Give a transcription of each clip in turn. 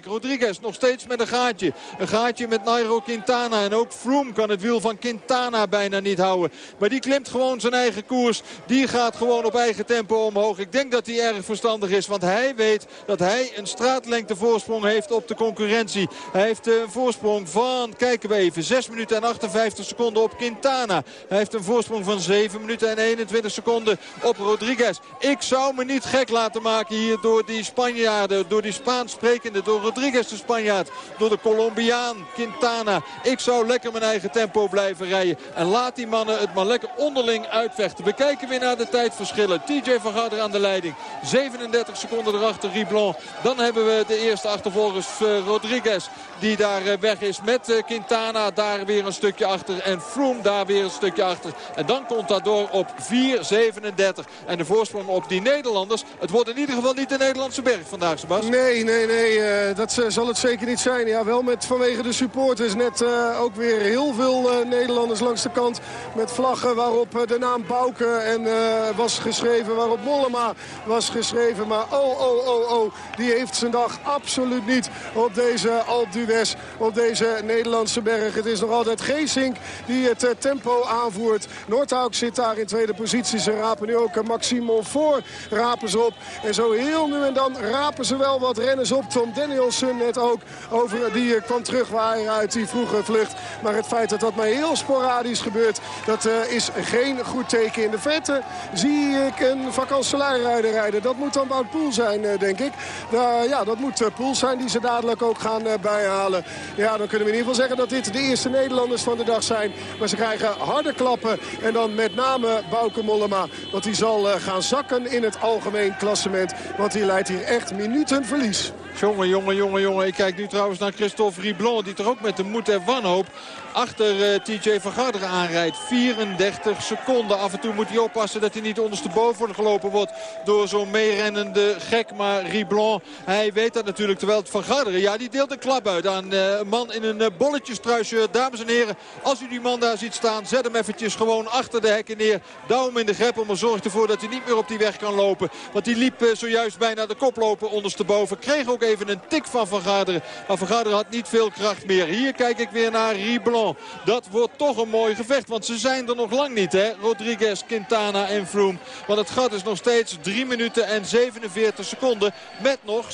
Rodriguez nog steeds met een gaatje. Een gaatje met Nairo Quintana. En ook Froome kan het wiel van Quintana bijna niet houden. Maar die klimt gewoon zijn eigen koers. Die gaat gewoon op eigen tempo omhoog. Ik denk dat hij erg verstandig is. Want hij weet dat hij een straatlengte voorsprong heeft op de concurrentie. Hij heeft een voorsprong van, kijken we even, 6 minuten en 58 seconden op Quintana. Hij heeft een voorsprong van 7 minuten en 21 seconden op Rodriguez. Ik zou me niet gek laten maken hier door die Spanjaarden. Door die Spaans sprekende, door Rodriguez de Spanjaard. Door de Colombiaan Quintana. Ik zou lekker mijn eigen tempo blijven rijden. En laat die mannen het maar lekker onderling uitvechten. We kijken weer naar de tijdverschillen. TJ van Garder aan de leiding. 37 seconden erachter Riblon. Dan hebben we de eerste achtervolgers uh, Rodriguez. Die daar uh, weg is met uh, Quintana. Daar weer een stukje achter. En Froome daar weer een stukje achter. En dan komt dat door op 4.37. En de voorsprong op die Nederlanders. Het wordt in ieder geval niet de Nederlandse berg vandaag, Sebas. Nee, nee, nee dat uh, zal het zeker niet zijn. Ja, wel met vanwege de supporters. Net uh, ook weer heel veel uh, Nederlanders langs de kant. Met vlaggen waarop de naam Bouke en, was geschreven. Waarop Mollema was geschreven. Maar oh, oh, oh, oh. Die heeft zijn dag absoluut niet op deze d'Huez. Op deze Nederlandse berg. Het is nog altijd Geesink die het tempo aanvoert. Noordhouk zit daar in tweede positie. Ze rapen nu ook Maxime voor. Rapen ze op. En zo heel nu en dan rapen ze wel wat renners op. Tom Daniels net ook. Over, die eh, kwam terug waar uit die vroege vlucht. Maar het feit dat dat maar heel sporadisch gebeurt, dat uh, is geen goed teken. In de verte zie ik een vakantielaarrijder rijden. Dat moet dan Wout Poel zijn, uh, denk ik. Uh, ja, dat moet Poel zijn die ze dadelijk ook gaan bijhalen. Ja, dan kunnen we in ieder geval zeggen dat dit de eerste Nederlanders van de dag zijn. Maar ze krijgen harde klappen. En dan met name Bauke Mollema. Want die zal gaan zakken in het algemeen klassement. Want die leidt hier echt minuten verlies. Jongen, jongen, jongen, jongen. Ik kijk nu trouwens naar Christophe Riblon. Die toch ook met de moed en wanhoop achter eh, TJ van Garderen aanrijdt. 34 seconden. Af en toe moet hij oppassen dat hij niet ondersteboven gelopen wordt door zo'n meerennende gek. Maar Riblon, hij weet dat natuurlijk. Terwijl het van Garderen, ja, die deelt een klap uit aan uh, een man in een uh, bolletjestruisje. Dames en heren, als u die man daar ziet staan, zet hem eventjes gewoon achter de hekken neer. Douw hem in de greppel, maar zorg ervoor dat hij niet meer op die weg kan lopen. Want die liep zojuist bijna de koploper ondersteboven. Kreeg ook even een tik van Van Garderen. Maar Van Garderen had niet veel kracht meer. Hier kijk ik weer naar Riblon. Dat wordt toch een mooi gevecht. Want ze zijn er nog lang niet, hè? Rodriguez, Quintana en Froome. Want het gat is nog steeds 3 minuten en 47 seconden. Met nog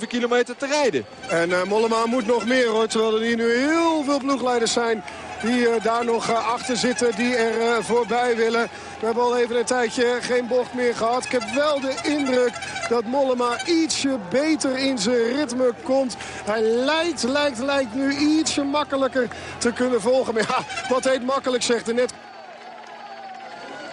6,5 kilometer te rijden. En uh, Mollema moet nog meer, hoor. Terwijl er hier nu heel veel ploegleiders zijn die daar nog uh, achter zitten, die er uh, voorbij willen. We hebben al even een tijdje geen bocht meer gehad. Ik heb wel de indruk dat Mollema ietsje beter in zijn ritme komt. Hij lijkt, lijkt, lijkt nu ietsje makkelijker te kunnen volgen. Maar ja, wat heet makkelijk zegt er net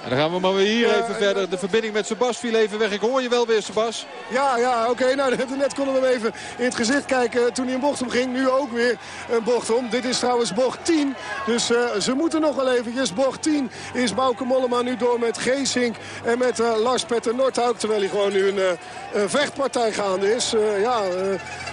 en dan gaan we maar weer hier even verder. De verbinding met Sebas viel even weg. Ik hoor je wel weer, Sebas. Ja, ja, oké. Okay. Nou, net konden we hem even in het gezicht kijken toen hij een bocht om ging. Nu ook weer een bocht om. Dit is trouwens bocht 10. Dus uh, ze moeten nog wel eventjes. Bocht 10 is Bouke Mollema nu door met Geesink en met uh, Lars Petter Nordhouk. Terwijl hij gewoon nu een, uh, een vechtpartij gaande is. ja,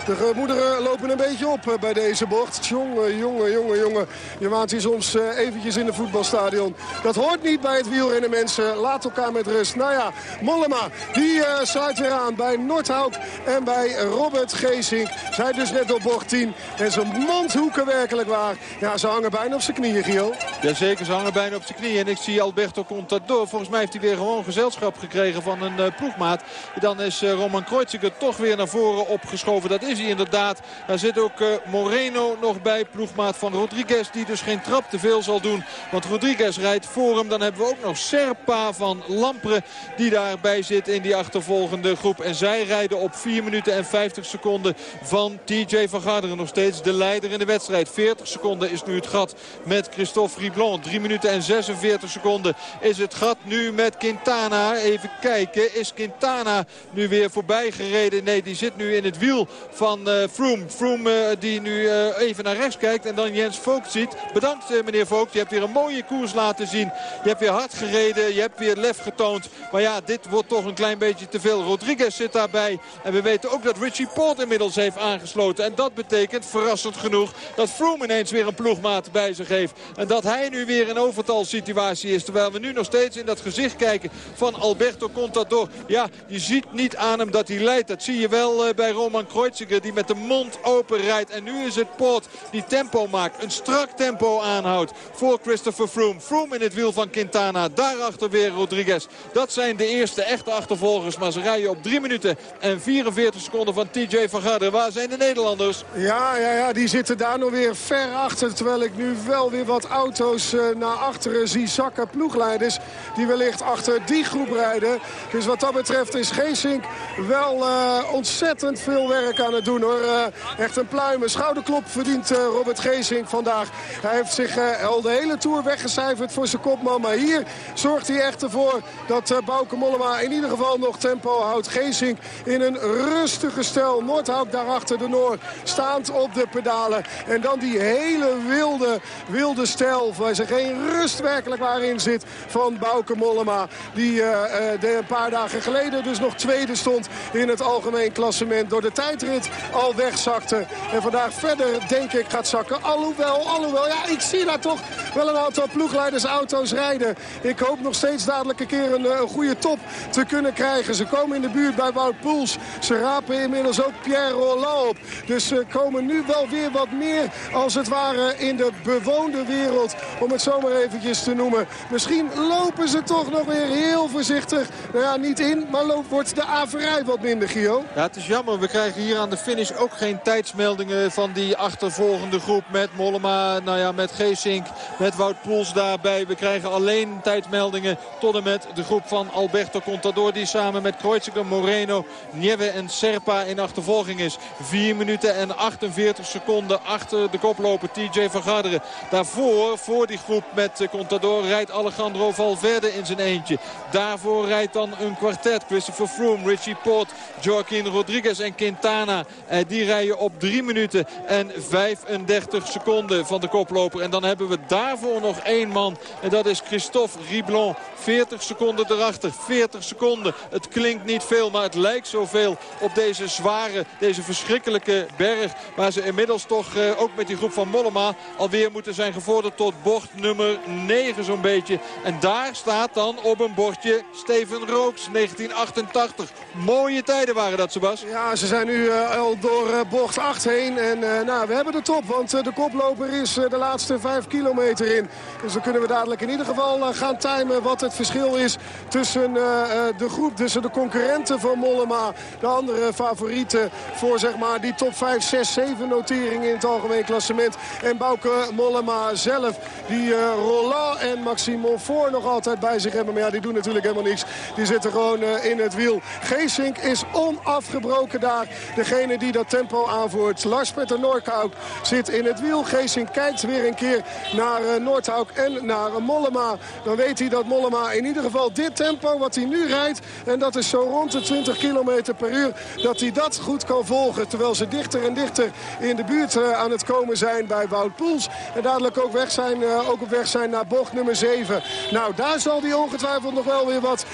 de gemoederen lopen een beetje op bij deze bocht. Jongen, jongen, jongen, jongen. Je waant hier soms eventjes in een voetbalstadion. Dat hoort niet bij het wielrennen mensen. Laat elkaar met rust. Nou ja, Mollema die uh, sluit weer aan bij Nordhouk en bij Robert Geesink. Zij dus net op bocht 10. En zijn mondhoeken werkelijk waar. Ja, ze hangen bijna op zijn knieën, Giel. Jazeker, ze hangen bijna op zijn knieën. En ik zie Alberto Contador. Volgens mij heeft hij weer gewoon gezelschap gekregen van een uh, ploegmaat. Dan is uh, Roman Kreuziger toch weer naar voren opgeschoven. Dat is hij inderdaad. Daar zit ook Moreno nog bij. Ploegmaat van Rodriguez. Die dus geen trap te veel zal doen. Want Rodriguez rijdt voor hem. Dan hebben we ook nog Serpa van Lampre die daarbij zit in die achtervolgende groep. En zij rijden op 4 minuten en 50 seconden van TJ van Garderen. Nog steeds de leider in de wedstrijd. 40 seconden is nu het gat met Christophe Riblon. 3 minuten en 46 seconden is het gat nu met Quintana. Even kijken, is Quintana nu weer voorbij gereden? Nee, die zit nu in het wiel van uh, Froome. Froome uh, die nu uh, even naar rechts kijkt en dan Jens Vogt ziet. Bedankt meneer Vogt, je hebt weer een mooie koers laten zien. Je hebt weer hard gereden je hebt weer lef getoond. Maar ja, dit wordt toch een klein beetje te veel. Rodriguez zit daarbij. En we weten ook dat Richie Port inmiddels heeft aangesloten. En dat betekent, verrassend genoeg, dat Froome ineens weer een ploegmaat bij zich heeft. En dat hij nu weer in overtalsituatie is. Terwijl we nu nog steeds in dat gezicht kijken van Alberto Contador. Ja, je ziet niet aan hem dat hij leidt. Dat zie je wel eh, bij Roman Kreuziger. Die met de mond open rijdt. En nu is het Poort die tempo maakt. Een strak tempo aanhoudt voor Christopher Froome. Froome in het wiel van Quintana. Daarachter weer Rodriguez. Dat zijn de eerste echte achtervolgers. Maar ze rijden op 3 minuten en 44 seconden van TJ van Garderen. Waar zijn de Nederlanders? Ja, ja, ja, die zitten daar nog weer ver achter. Terwijl ik nu wel weer wat auto's uh, naar achteren zie zakken. Ploegleiders die wellicht achter die groep rijden. Dus wat dat betreft is Geesink wel uh, ontzettend veel werk aan het doen hoor. Uh, echt een pluim. schouderklop verdient Robert Geesink vandaag. Hij heeft zich al de hele Tour weggecijferd voor zijn kopman. Maar hier zorgt hij echt ervoor dat Bauke Mollema in ieder geval nog tempo houdt. Geesink in een rustige stel. Noordhout daarachter de Noor staand op de pedalen. En dan die hele wilde, wilde stijl waar ze geen rust werkelijk waarin zit van Bauke Mollema. Die uh, de, een paar dagen geleden dus nog tweede stond in het algemeen klassement. Door de tijdrit al wegzakte. En vandaag verder denk ik gaat zakken. Alhoewel, alhoewel, ja ik zie daar toch wel een aantal ploegleidersauto's rijden. Ik hoop nog steeds dadelijk een keer een, een goede top te kunnen krijgen. Ze komen in de buurt bij Wout Poels. Ze rapen inmiddels ook Pierre Roland op. Dus ze komen nu wel weer wat meer als het ware in de bewoonde wereld. Om het zomaar eventjes te noemen. Misschien lopen ze toch nog weer heel voorzichtig. Nou ja, niet in, maar loopt, wordt de averij wat minder, Gio. Ja, het is jammer. We krijgen hier aan de finish ook geen tijdsmeldingen van die achtervolgende groep. Met Mollema, nou ja, met Geesink, met Wout Poels daarbij. We krijgen alleen tijdmeldingen tot en met de groep van Alberto Contador. Die samen met Kreuziger, Moreno, Nieve en Serpa in achtervolging is. 4 minuten en 48 seconden achter de koploper TJ van Garderen. Daarvoor, voor die groep met Contador, rijdt Alejandro Valverde in zijn eentje. Daarvoor rijdt dan een kwartet. Christopher Froome, Richie Port, Joaquin Rodriguez en Quintana. Eh, die rijden op 3 minuten en 35 seconden van de koploper. En dan hebben we daarvoor nog één man. En dat is Christophe Riblon. 40 seconden erachter. 40 seconden. Het klinkt niet veel, maar het lijkt zoveel op deze zware, deze verschrikkelijke berg. Waar ze inmiddels toch eh, ook met die groep van Mollema alweer moeten zijn gevorderd tot bocht nummer 9 zo'n beetje. En daar staat dan op een bordje Steven Rooks 1988. Mooie tijden waren dat, Sebas. Ja, ze zijn nu uh, al door uh, bocht 8 heen. En nou, we hebben de top, want de koploper is de laatste 5 kilometer in. Dus dan kunnen we dadelijk in ieder geval gaan timen wat het verschil is tussen de groep, tussen de concurrenten van Mollema. De andere favorieten voor zeg maar die top 5, 6, 7 noteringen in het algemeen klassement. En Bouke Mollema zelf, die Roland en Maxime Monfort nog altijd bij zich hebben. Maar ja, die doen natuurlijk helemaal niks. Die zitten gewoon in het wiel. Geesink is onafgebroken daar. Degene die dat tempo aanvoert. Lars-Petter Noordhouk zit in het wiel. Geesink kijkt weer een keer naar Noordhouk en naar Mollema. Dan weet hij dat Mollema in ieder geval dit tempo wat hij nu rijdt... en dat is zo rond de 20 km per uur... dat hij dat goed kan volgen. Terwijl ze dichter en dichter in de buurt uh, aan het komen zijn bij Wout Poels. En dadelijk ook, weg zijn, ook op weg zijn naar bocht nummer 7. Nou, daar zal hij ongetwijfeld nog wel weer wat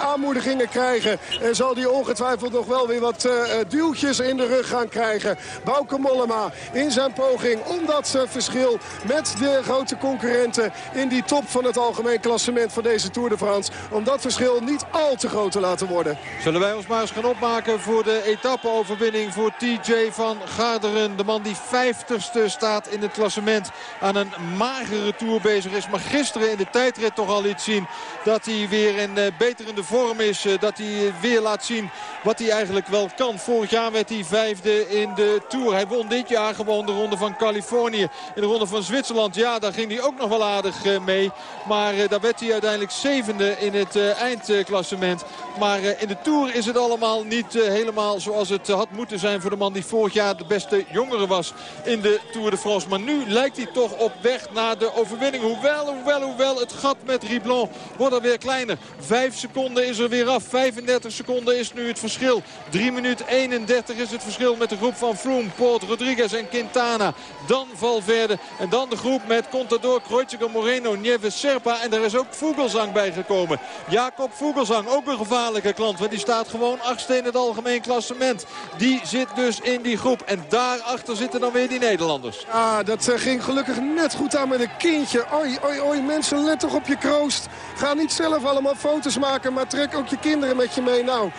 aanmoedigingen krijgen. En zal hij ongetwijfeld nog wel weer wat uh, duwtjes in de rug gaan krijgen. Bauke Mollema in zijn poging om dat verschil met de grote concurrenten in die top van het algemeen klassement van deze Tour de France. Om dat verschil niet al te groot te laten worden. Zullen wij ons maar eens gaan opmaken voor de etappe-overwinning voor TJ van Garderen. De man die 50ste staat in het klassement aan een magere Tour bezig is. Maar gisteren in de tijdrit toch al iets zien dat hij weer in uh, beterende vorm is. dat hij weer laat zien wat hij eigenlijk wel kan. Vorig jaar werd hij vijfde in de Tour. Hij won dit jaar gewoon de ronde van Californië. In de ronde van Zwitserland, ja, daar ging hij ook nog wel aardig eh, mee. Maar daar werd hij uiteindelijk zevende in het uh, eindklassement. Maar in de Tour is het allemaal niet helemaal zoals het had moeten zijn... voor de man die vorig jaar de beste jongere was in de Tour de France. Maar nu lijkt hij toch op weg naar de overwinning. Hoewel, hoewel, hoewel, het gat met Riblon wordt er weer kleiner. Vijf seconden is er weer af. 35 seconden is nu het verschil. 3 minuten 31 is het verschil met de groep van Froome, Poort, Rodriguez en Quintana. Dan Valverde en dan de groep met Contador, Kreuziger, Moreno, Nieves, Serpa. En daar is ook Vogelsang bijgekomen. Jacob Vogelsang, ook een gevaarlijke klant. Want die staat gewoon achtste in het algemeen klassement. Die zit dus in die groep. En daarachter zitten dan weer die Nederlanders. Ah, dat eh, ging gelukkig net goed aan met een kindje. Oi, oi, oi, mensen, let toch op je kroost. Ga niet zelf allemaal foto's maken, maar trek ook je kinderen met je mee. Nou,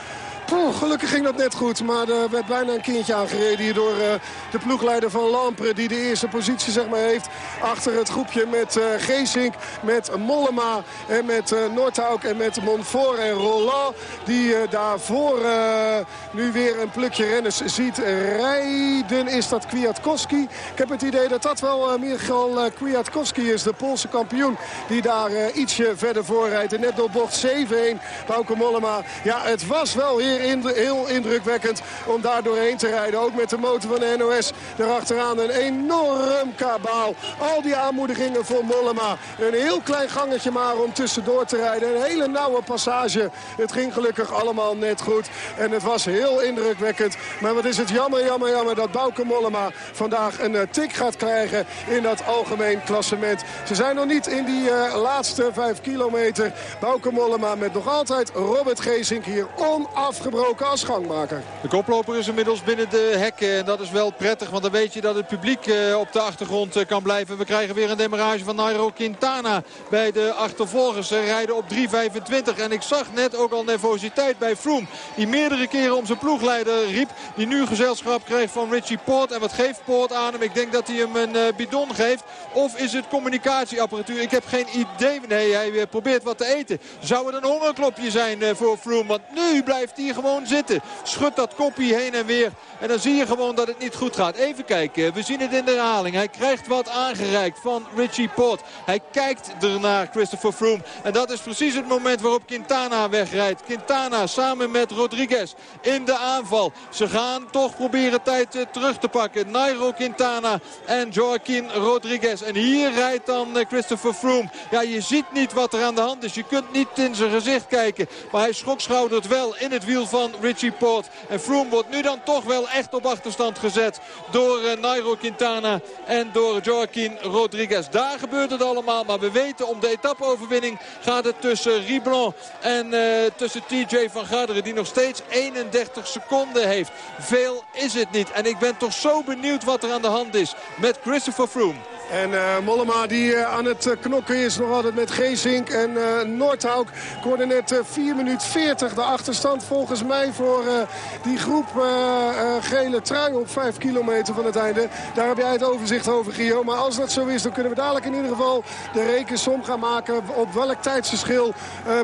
Gelukkig ging dat net goed. Maar er werd bijna een kindje aangereden hier door uh, de ploegleider van Lampre. Die de eerste positie zeg maar, heeft achter het groepje met uh, Geesink, met Mollema en met uh, Noordhouk en met Montfort en Roland. Die daarvoor nu weer een plukje renners ziet rijden. Is dat Kwiatkowski? Ik heb het idee dat dat wel uh, Michal Kwiatkowski is. De Poolse kampioen die daar ietsje verder voor rijdt. En net door bocht 7-1 Bauke Mollema. Ja, het was wel weer heel indrukwekkend om daar doorheen te rijden. Ook met de motor van de NOS erachteraan. Een enorm kabaal. Al die aanmoedigingen voor Mollema. Een heel klein gangetje maar om tussendoor te rijden. Een hele nauwe passage. Het ging gelukkig allemaal net goed. En het was heel indrukwekkend. Maar wat is het jammer, jammer, jammer dat Bauke Mollema vandaag een eh, tik gaat krijgen in dat algemeen klassement. Ze zijn nog niet in die uh, laatste vijf kilometer. Bauke Mollema met nog altijd Robert Geesink hier onafgebroken gebroken als gangmaker. De koploper is inmiddels binnen de hekken. En dat is wel prettig, want dan weet je dat het publiek eh, op de achtergrond eh, kan blijven. We krijgen weer een demarage van Nairo Quintana bij de achtervolgers. Ze rijden op 3.25. En ik zag net ook al nervositeit bij Froome. Die meerdere keren om zijn ploegleider riep. Die nu gezelschap kreeg van Richie Poort. En wat geeft Poort aan hem? Ik denk dat hij hem een uh, bidon geeft. Of is het communicatieapparatuur? Ik heb geen idee. Nee, hij probeert wat te eten. Zou het een hongerklopje zijn voor Froome? Want nu blijft hij gewoon zitten. Schudt dat kopje heen en weer. En dan zie je gewoon dat het niet goed gaat. Even kijken. We zien het in de herhaling. Hij krijgt wat aangereikt van Richie Port. Hij kijkt ernaar Christopher Froome. En dat is precies het moment waarop Quintana wegrijdt. Quintana samen met Rodriguez in de aanval. Ze gaan toch proberen tijd eh, terug te pakken. Nairo Quintana en Joaquin Rodriguez. En hier rijdt dan eh, Christopher Froome. Ja, je ziet niet wat er aan de hand is. Je kunt niet in zijn gezicht kijken. Maar hij schokschoudert wel in het wiel van Richie Port. En Froome wordt nu dan toch wel echt op achterstand gezet door uh, Nairo Quintana en door Joaquin Rodriguez. Daar gebeurt het allemaal, maar we weten om de etappeoverwinning gaat het tussen Riblon en tussen TJ van Garderen die nog steeds 31 seconden heeft. Veel is het niet en ik ben toch zo benieuwd wat er aan de hand is met Christopher Froome. En uh, Mollema die uh, aan het knokken is nog altijd met Geesink en Noordhouk. Ik net 4 minuten 40 de achterstand volgens mij voor die groep gele trui op 5 kilometer van het einde. Daar heb jij het overzicht over Gio. Maar als dat zo is dan kunnen we dadelijk in ieder geval de rekensom gaan maken op welk tijdsverschil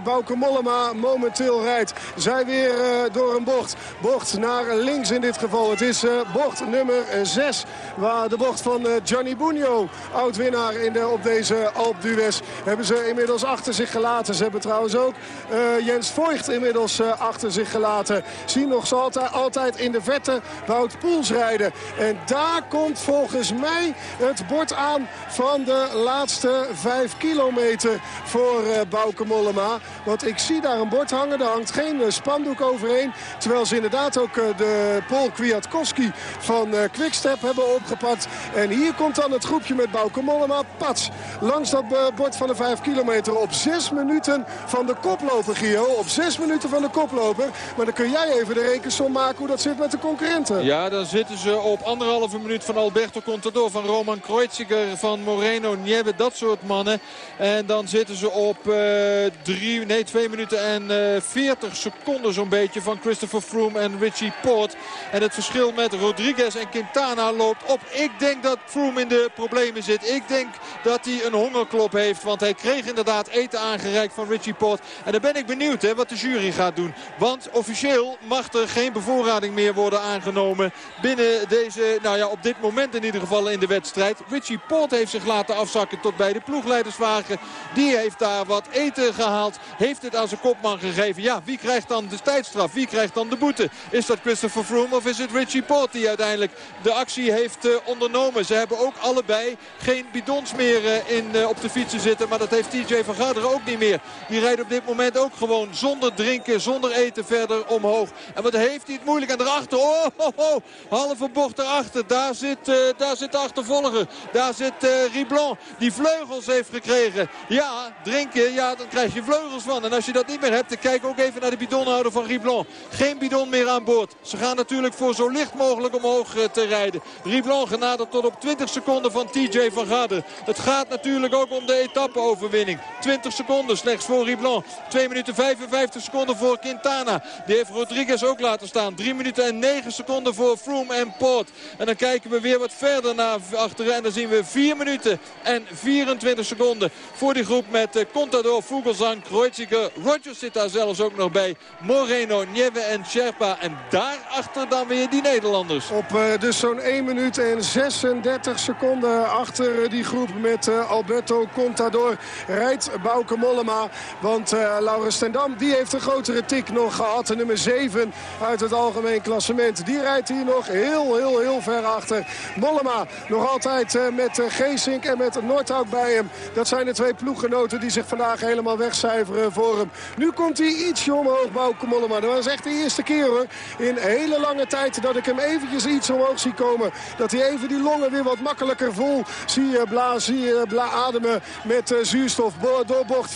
Bouke Mollema momenteel rijdt. Zij weer door een bocht. Bocht naar links in dit geval. Het is bocht nummer 6 waar de bocht van Gianni Bugno oud-winnaar de, op deze Alp d'Huez. Hebben ze inmiddels achter zich gelaten. Ze hebben trouwens ook uh, Jens Voigt inmiddels achter zich gelaten. Zien nog altijd, altijd in de vette Wout Poels rijden. En daar komt volgens mij het bord aan van de laatste vijf kilometer voor uh, Mollema. Want ik zie daar een bord hangen. Er hangt geen spandoek overheen. Terwijl inderdaad ook de Paul Kwiatkowski van Quickstep hebben opgepakt. En hier komt dan het groepje met Bauke Mollema. Pats langs dat eh, bord van de 5 kilometer op 6 minuten van de koploper, Gio. Op 6 minuten van de koploper. Maar dan kun jij even de rekensom maken hoe dat zit met de concurrenten. Ja, dan zitten ze op anderhalve minuut van Alberto Contador, van Roman Kreuziger, van Moreno, Nieve, dat soort mannen. En dan zitten ze op uh, drie, nee, 2 minuten en uh, eh, 40 seconden zo'n beetje van Christopher En Richie Port. En het verschil met Rodriguez en Quintana loopt op. Ik denk dat Froome in de problemen zit. Ik denk dat hij een hongerklop heeft. Want hij kreeg inderdaad eten aangereikt van Richie Port. En dan ben ik benieuwd hè, wat de jury gaat doen. Want officieel mag er geen bevoorrading meer worden aangenomen. Binnen deze, nou ja, op dit moment in ieder geval in de wedstrijd. Richie Port heeft zich laten afzakken tot bij de ploegleiderswagen. Die heeft daar wat eten gehaald. Heeft het aan zijn kopman gegeven. Ja, wie krijgt dan de tijdstraf? Wie krijgt dan de Is dat Christopher Froome of is het Richie Port die uiteindelijk de actie heeft uh, ondernomen? Ze hebben ook allebei geen bidons meer eh, in, eh, op de fietsen zitten. Maar dat heeft TJ van Garderen ook niet meer. Die rijdt op dit moment ook gewoon zonder drinken, zonder eten verder omhoog. En wat heeft hij het moeilijk. En daarachter, oh, oh, halve bocht erachter. Daar zit, daar zit de achtervolger. Daar zit uh, Riblon die vleugels heeft gekregen. Ja, drinken, ja, dan krijg je vleugels van. En als je dat niet meer hebt, dan kijk ook even naar de bidonhouder van Riblon. Geen bidon meer aan boord. Ze gaan natuurlijk voor zo licht mogelijk omhoog te rijden. Riblon genaderd tot op 20 seconden van TJ van Garderen. Het gaat natuurlijk ook om de etappe-overwinning. 20 seconden slechts voor Riblon. 2 minuten 55 seconden voor Quintana. Die heeft Rodriguez ook laten staan. 3 minuten en 9 seconden voor Froome en Poort. En dan kijken we weer wat verder naar achteren. En dan zien we 4 minuten en 24 seconden voor die groep met eh, Contador, Vogelsang, Kreuziger. Rogers zit daar zelfs ook nog bij. Moreno, Nieve en Sherpa. En daarachter dan weer die Nederlanders. Op uh, dus zo'n 1 minuut en 36 seconden achter uh, die groep met uh, Alberto Contador rijdt Bouke Mollema. Want Laurens Stendam die heeft een grotere tik nog gehad. Nummer 7 uit het algemeen klassement. Die rijdt hier nog heel, heel, heel ver achter. Mollema nog altijd met Geesink en met Noordhout bij hem. Dat zijn de twee ploeggenoten die zich vandaag helemaal wegcijferen voor hem. Nu komt hij ietsje omhoog, Bouke Mollema. Dat was echt de eerste keer hoor. In hele lange tijd dat ik hem eventjes iets omhoog zie komen. Dat hij even die longen weer wat makkelijker vol zie blazen, bla ademen met uh, zuurstof. Door bocht 4-1.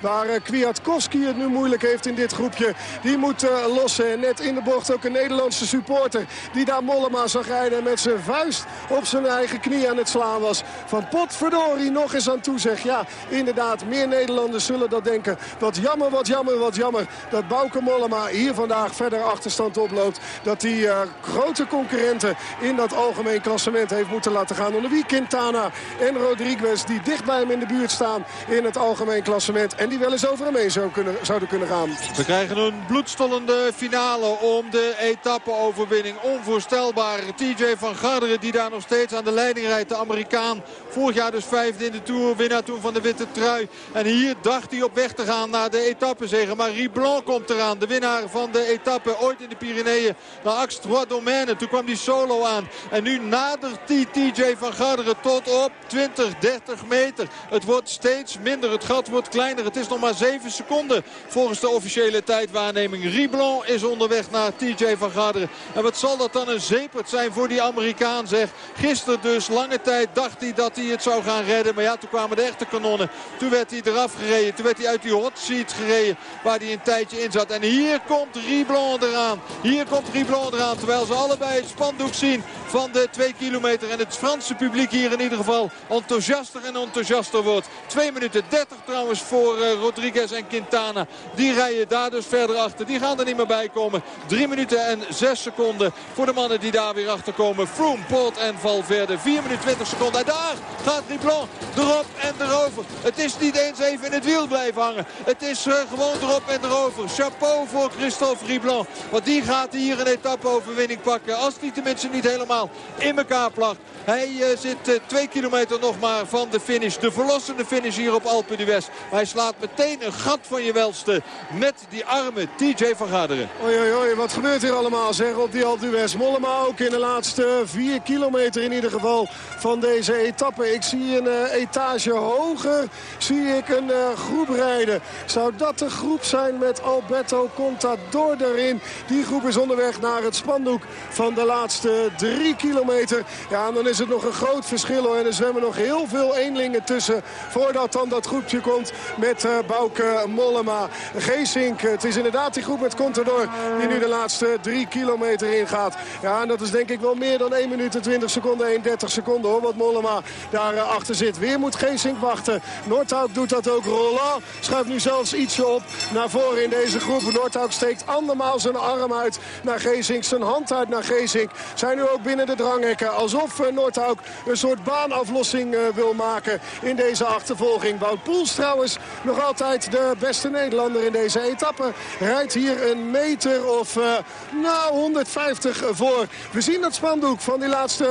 Waar uh, Kwiatkowski het nu moeilijk heeft in dit groepje. Die moet uh, lossen. En net in de bocht ook een Nederlandse supporter. Die daar Mollema zag rijden met zijn vuist op zijn eigen knie aan het slaan was. Van potverdorie nog eens aan toe. Ja, inderdaad, meer Nederlanders zullen dat denken. Wat jammer, wat jammer, wat jammer. Dat Bouke Mollema hier vandaag verder achterstand oploopt. Dat die uh, grote concurrenten in dat algemeen klassement heeft moeten laten gaan. Onder wie Quintana en Rodriguez die dicht bij hem in de buurt staan in het algemeen klassement. En die wel eens over hem heen zou kunnen, zouden kunnen gaan. We krijgen een bloedstollende finale om de etappe-overwinning. Onvoorstelbaar. TJ van Garderen die daar nog steeds aan de leiding rijdt. De Amerikaan. Vorig jaar dus vijfde in de Tour. Winnaar toen van de witte trui. En hier dacht hij op weg te gaan naar de etappezege. Maar Riblon komt eraan. De winnaar van de etappe ooit in de Pyreneeën. Naar Axe Trois Domaines. Toen kwam hij solo aan. En nu nadert die TJ van Garderen tot op 20, 30 meter. Het wordt steeds minder. Het gat wordt kleiner. Het is nog maar 7 seconden volgens de officiële tijdwaarneming. Riblon is onderweg naar TJ van Garderen. En wat zal dat dan een zeepert zijn voor die Amerikaan zeg. Gisteren dus lange tijd dacht hij dat hij het zou gaan redden. Maar ja, toen kwamen de echte kanonnen. Toen werd hij eraf gereden. Toen werd hij uit die hot seat gereden waar hij een tijdje in zat. En hier komt Riblon eraan. Hier komt Riblon eraan. Terwijl ze allebei het spandoek zien van de 2 kilometer. En het Franse publiek hier in ieder geval enthousiaster en enthousiaster wordt. 2 minuten 30 trouwens voor uh, Rodriguez en Quintana. Die rijden daar dus verder achter. Die gaan er niet meer bij komen. 3 minuten en 6 seconden voor de mannen die daar weer achter komen. Froome, Polt en Valverde. 4 minuten 20 seconden. En daar gaat Riblon erop en erover. Het is niet eens even in het wiel blijven hangen. Het is uh, gewoon erop en erover. Chapeau voor Christophe Want die gaat hier een etappe-overwinning pakken. Als die tenminste niet helemaal in elkaar plakt. Hij uh, zit uh, twee kilometer nog maar van de finish. De verlossende finish hier op Alpe d'Huez. Hij slaat meteen een gat van je welste met die arme TJ van Garderen. Oei, oei, oei, wat gebeurt hier allemaal zeg op die Alpe d'Huez. Mollema ook in de laatste vier kilometer in ieder geval van deze etappe. Ik zie een uh, etage hoger, zie ik een groep rijden. Zou dat de groep zijn met Alberto Contador Die groep is onderweg naar het spandoek van de laatste drie kilometer. Ja, en dan is het nog een groot verschil hoor. En er zwemmen nog heel veel eenlingen tussen voordat dan dat groepje komt met uh, Bouke Mollema. Geesink, het is inderdaad die groep met Contador die nu de laatste drie kilometer ingaat. Ja, en dat is denk ik wel meer dan 1 minuut en 20 seconden, 31 seconden hoor. Wat Mollema daar uh, achter zit. Weer moet Geesink wachten. Noordhout doet dat ook. Roland schuift nu zelfs ietsje op naar voren in deze groep. Noordhout steekt andermaal zijn arm uit naar Geesink. Zijn hand uit naar Geesink. Zijn nu ook binnen de dranghekken. Alsof uh, een soort baanaflossing uh, wil maken in deze achtervolging. Wout Poels trouwens nog altijd de beste Nederlander in deze etappe. Rijdt hier een meter of uh, nou 150 voor. We zien dat spandoek van die laatste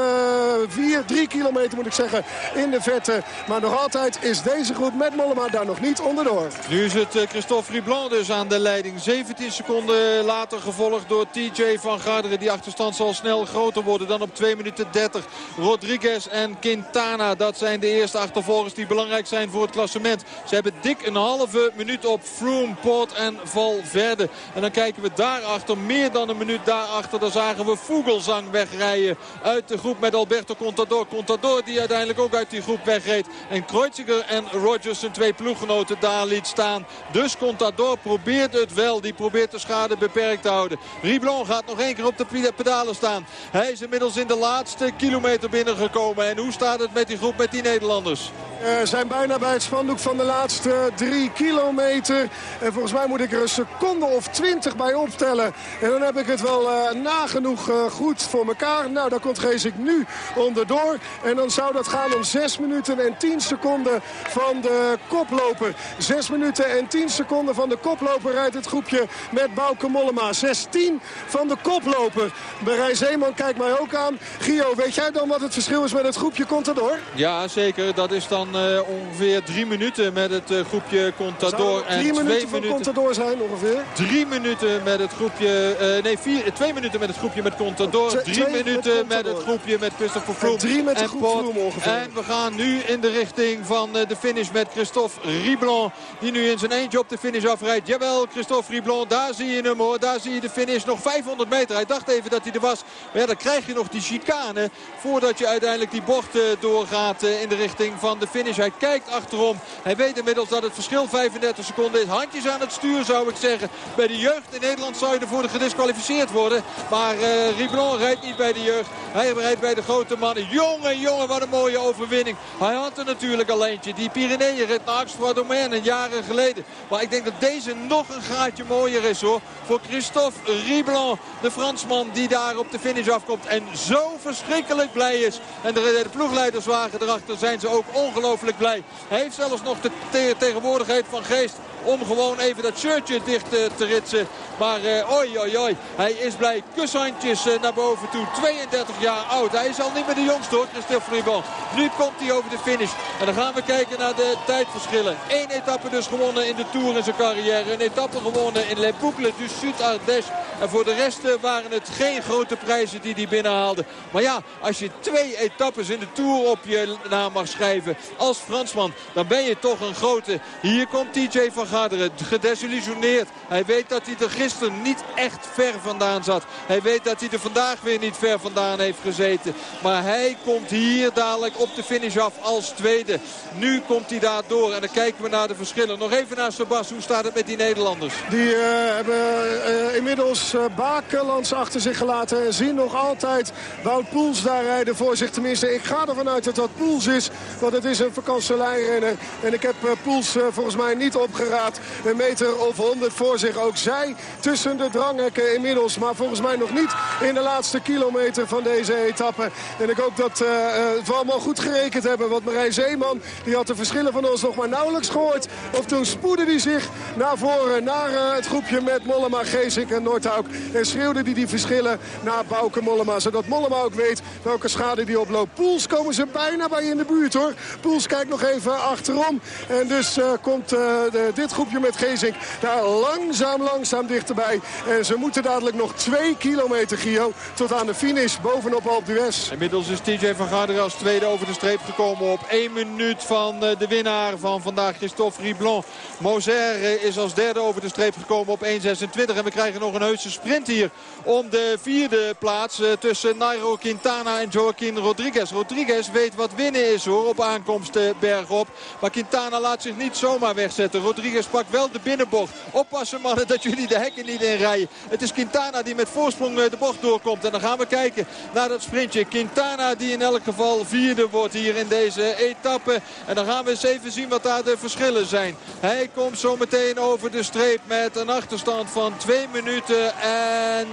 4, 3 kilometer moet ik zeggen in de vette. Maar nog altijd is deze groep met Mollema daar nog niet onderdoor. Nu is het Christophe Riblon dus aan de leiding. 17 seconden later gevolgd door TJ van Garderen. Die achterstand zal snel groter worden dan op 2 minuten 30. Rodriguez en Quintana, dat zijn de eerste achtervolgers die belangrijk zijn voor het klassement. Ze hebben dik een halve minuut op Froome, Port en Valverde. En dan kijken we daarachter, meer dan een minuut daarachter, dan zagen we Vogelsang wegrijden uit de groep met Alberto Contador. Contador die uiteindelijk ook uit die groep wegreed. En Kreuziger en Rogers, zijn twee ploeggenoten, daar liet staan. Dus Contador probeert het wel. Die probeert de schade beperkt te houden. Riblon gaat nog één keer op de pedalen staan. Hij is inmiddels in de laatste kilometer binnengekomen. En hoe staat het met die groep met die Nederlanders? We zijn bijna bij het spandoek van de laatste drie kilometer. En volgens mij moet ik er een seconde of twintig bij optellen. En dan heb ik het wel uh, nagenoeg uh, goed voor elkaar. Nou, daar komt Geesik nu onderdoor. En dan zou dat gaan om 6 minuten en 10 seconden van de koploper. 6 minuten en 10 seconden van de koploper rijdt het groepje met Bouke Mollema. 16 van de koploper. Berij Zeeman kijkt mij ook aan. Gio, weet jij dan wat het verschil is met het groepje Contador? Ja, zeker. Dat is dan uh, ongeveer drie minuten met het uh, groepje Contador. en drie minuten van Contador zijn ongeveer? Drie minuten met het groepje... Uh, nee, vier, twee minuten met het groepje met Contador. Twee, drie twee minuten met, met, het groepje met Christopher Froome. En drie met de groep Froome ongeveer. En we gaan nu in de richting van de finish met Christophe Riblon. Die nu in zijn eentje op de finish afrijdt. Jawel, Christophe Riblon, daar zie je hem Daar zie je de finish. Nog 500 meter. Hij dacht even dat hij er was. Maar ja, dan krijg je nog die chicane. Voordat je uiteindelijk die bocht doorgaat in de richting van de finish. Hij kijkt achterom. Hij weet inmiddels dat het verschil 35 seconden is. Handjes aan het stuur zou ik zeggen. Bij de jeugd in Nederland zou je ervoor gedisqualificeerd worden. Maar uh, Riblon rijdt niet bij de jeugd. Hij rijdt bij de grote mannen. Jongen, jongen, wat een mooie overwinning. Hij had er natuurlijk al eentje. Die Pyreneeën rit naar Axford Domaine jaren geleden. Maar ik denk dat deze nog een gaatje mooier is hoor. Voor Christophe Riblon. De Fransman die daar op de finish afkomt. En zo verschrikkelijk blij is. En de, de ploegleiderswagen erachter zijn ze ook ongelooflijk blij. Hij heeft zelfs nog de te tegenwoordigheid van geest om gewoon even dat shirtje dicht uh, te ritsen. Maar uh, oi, oi, oi. Hij is blij. Kushandjes uh, naar boven toe. 32 jaar oud. Hij is al niet meer de jongste hoor, Christophe Riban. Nu komt hij over de finish. En dan gaan we kijken naar de tijdverschillen. Eén etappe dus gewonnen in de Tour in zijn carrière. Een etappe gewonnen in Le Boucle du Sud-Ardèche. En voor de rest waren het geen grote prijzen die hij binnenhaalde. Maar ja, als je twee etappes in de Tour op je naam mag schrijven als Fransman, dan ben je toch een grote. Hier komt TJ van Garderen, gedesillusioneerd. Hij weet dat hij er gisteren niet echt ver vandaan zat. Hij weet dat hij er vandaag weer niet ver vandaan heeft gezeten. Maar hij komt hier dadelijk op de finish af als tweede. Nu komt hij daar door en dan kijken we naar de verschillen. Nog even naar Sebas, hoe staat het met die Nederlanders? Die uh, hebben uh, inmiddels uh, Bakelands achter zich gelaten. En zien nog altijd Wout Poels daar rijden voor zich. Tenminste, ik ga ervan uit dat dat Poels is. Want het is een vakantielijnrenner. En ik heb Poels volgens mij niet Een meter of honderd voor zich. Ook zij tussen de dranghekken inmiddels. Maar volgens mij nog niet in de laatste kilometer van deze etappe. En ik hoop dat uh, we allemaal goed gerekend hebben. Want Marij Zeeman die had de verschillen van ons nog maar nauwelijks gehoord. Of toen spoedde hij zich naar voren. Naar uh, het groepje met Mollema, Geesink en Noordhouk. En schreeuwde hij die verschillen naar Bouke Mollema. Zodat Mollema ook weet welke schade die oploopt. Poels komen ze bijna bij in de buurt hoor. Poels kijkt nog even achterom. En dus komt dit groepje met Geesink daar langzaam, langzaam dichterbij. En ze moeten dadelijk nog twee kilometer, Gio, tot aan de finish bovenop Alpe d'Huez. Inmiddels is TJ van Garderen als tweede over de streep gekomen op één minuut van de winnaar van vandaag, Christophe Riblon. Moser is als derde over de streep gekomen op 1.26. En we krijgen nog een heuse sprint hier om de vierde plaats tussen Nairo Quintana en Joaquin Rodriguez. Rodriguez weet wat winnen is hoor op aankomst bergop. Maar Quintana laat zich niet zomaar wegzetten. Rodriguez pakt wel de binnenbocht. Oppassen mannen dat jullie de hekken niet inrijden. Het is Quintana die met voorsprong de bocht doorkomt. En dan gaan we kijken naar dat sprintje. Quintana die in elk geval vierde wordt hier in deze etappe. En dan gaan we eens even zien wat daar de verschillen zijn. Hij komt zo meteen over de streep met een achterstand van 2 minuten en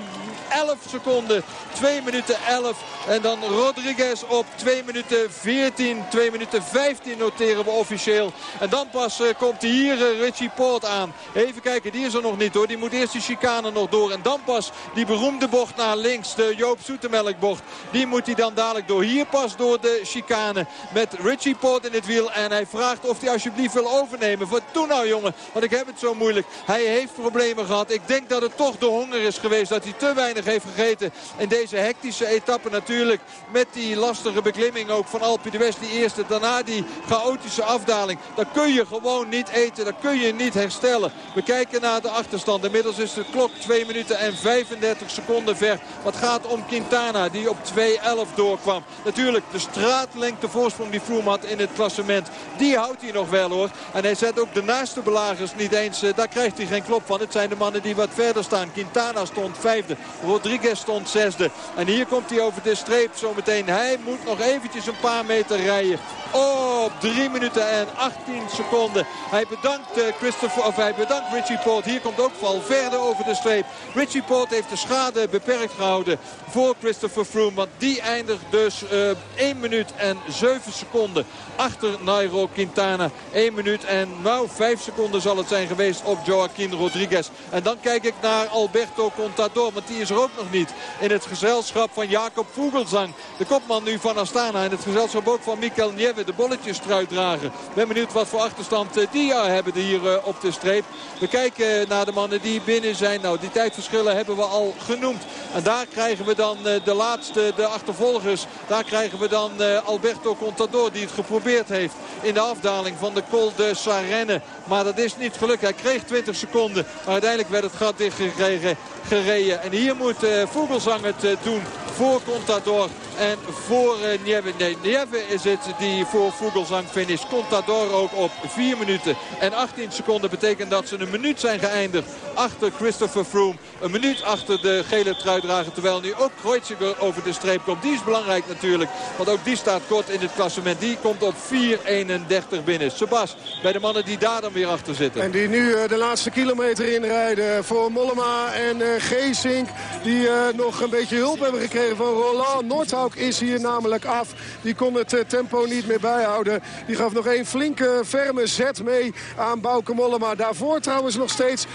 11 seconden. 2 minuten 11. En dan Rodriguez op 2 minuten 14. 2 minuten 15 noteren we officieel. En dan pas uh, komt hier uh, Richie Poort aan. Even kijken, die is er nog niet hoor. Die moet eerst die chicane nog door. En dan pas die beroemde bocht naar links. De Joop Zoetemelk bocht. Die moet hij dan dadelijk door. Hier pas door de chicane. Met Richie Poort in het wiel. En hij vraagt of hij alsjeblieft wil overnemen. Wat toen nou jongen. Want ik heb het zo moeilijk. Hij heeft problemen gehad. Ik denk dat het toch de honger is geweest. Dat hij te weinig heeft gegeten. In deze hectische etappe natuurlijk. Met die lastige beklimming ook van Alpe d'Huez. Die eerste. Daarna die chaotische afdaling. Dat kun je gewoon niet eten. Dat kun je niet herstellen. We kijken naar de achterstand. Inmiddels is de klok 2 minuten en 35 seconden ver. Wat gaat om Quintana die op 2.11 doorkwam. Natuurlijk de straatlengte voorsprong die Froome had in het klassement. Die houdt hij nog wel hoor. En hij zet ook de naaste belagers niet eens. Daar krijgt hij geen klop van. Het zijn de mannen die wat verder staan. Quintana stond vijfde. Rodriguez stond zesde. En hier komt hij over de streep zometeen. Hij moet nog eventjes een paar meter rijden. Oh, op 3 minuten en 18 seconden. Hij bedankt, uh, Christopher, of hij bedankt Richie Poort. Hier komt ook verder over de streep. Richie Poort heeft de schade beperkt gehouden voor Christopher Froome. Want die eindigt dus uh, 1 minuut en 7 seconden achter Nairo Quintana. 1 minuut en nou 5 seconden zal het zijn geweest op Joaquin Rodriguez. En dan kijk ik naar Alberto Contador. Want die is er ook nog niet. In het gezelschap van Jacob Vogelsang. De kopman nu van Astana. In het gezelschap ook van Mikel Nieve. De bolletjes dragen. Ben benieuwd wat voor achterstand eh, die hebben hier eh, op de streep. We kijken naar de mannen die binnen zijn. Nou, die tijdverschillen hebben we al genoemd. En daar krijgen we dan eh, de laatste, de achtervolgers. Daar krijgen we dan Alberto Contador die het geprobeerd heeft in de afdaling van de Col de Sarenne. Maar dat is niet gelukt. Hij kreeg 20 seconden. Maar uiteindelijk werd het gat dichtgekregen gereden. En hier moet uh, Vogelsang het uh, doen voor Contador en voor uh, Nieve. Nee, Nieve is het die voor Vogelsang finish. Contador ook op 4 minuten en 18 seconden. Betekent dat ze een minuut zijn geëindigd achter Christopher Froome. Een minuut achter de gele truidrager. Terwijl nu ook Kreuziger over de streep komt. Die is belangrijk natuurlijk. Want ook die staat kort in het klassement. Die komt op 4.31 binnen. Sebas bij de mannen die daar dan weer achter zitten. En die nu de laatste kilometer inrijden voor Mollema en Geesink. Die uh, nog een beetje hulp hebben gekregen van Roland. Noordhouk is hier namelijk af. Die kon het tempo niet meer bijhouden. Die gaf nog een flinke, ferme zet mee aan Bouke Mollema. Daarvoor trouwens nog steeds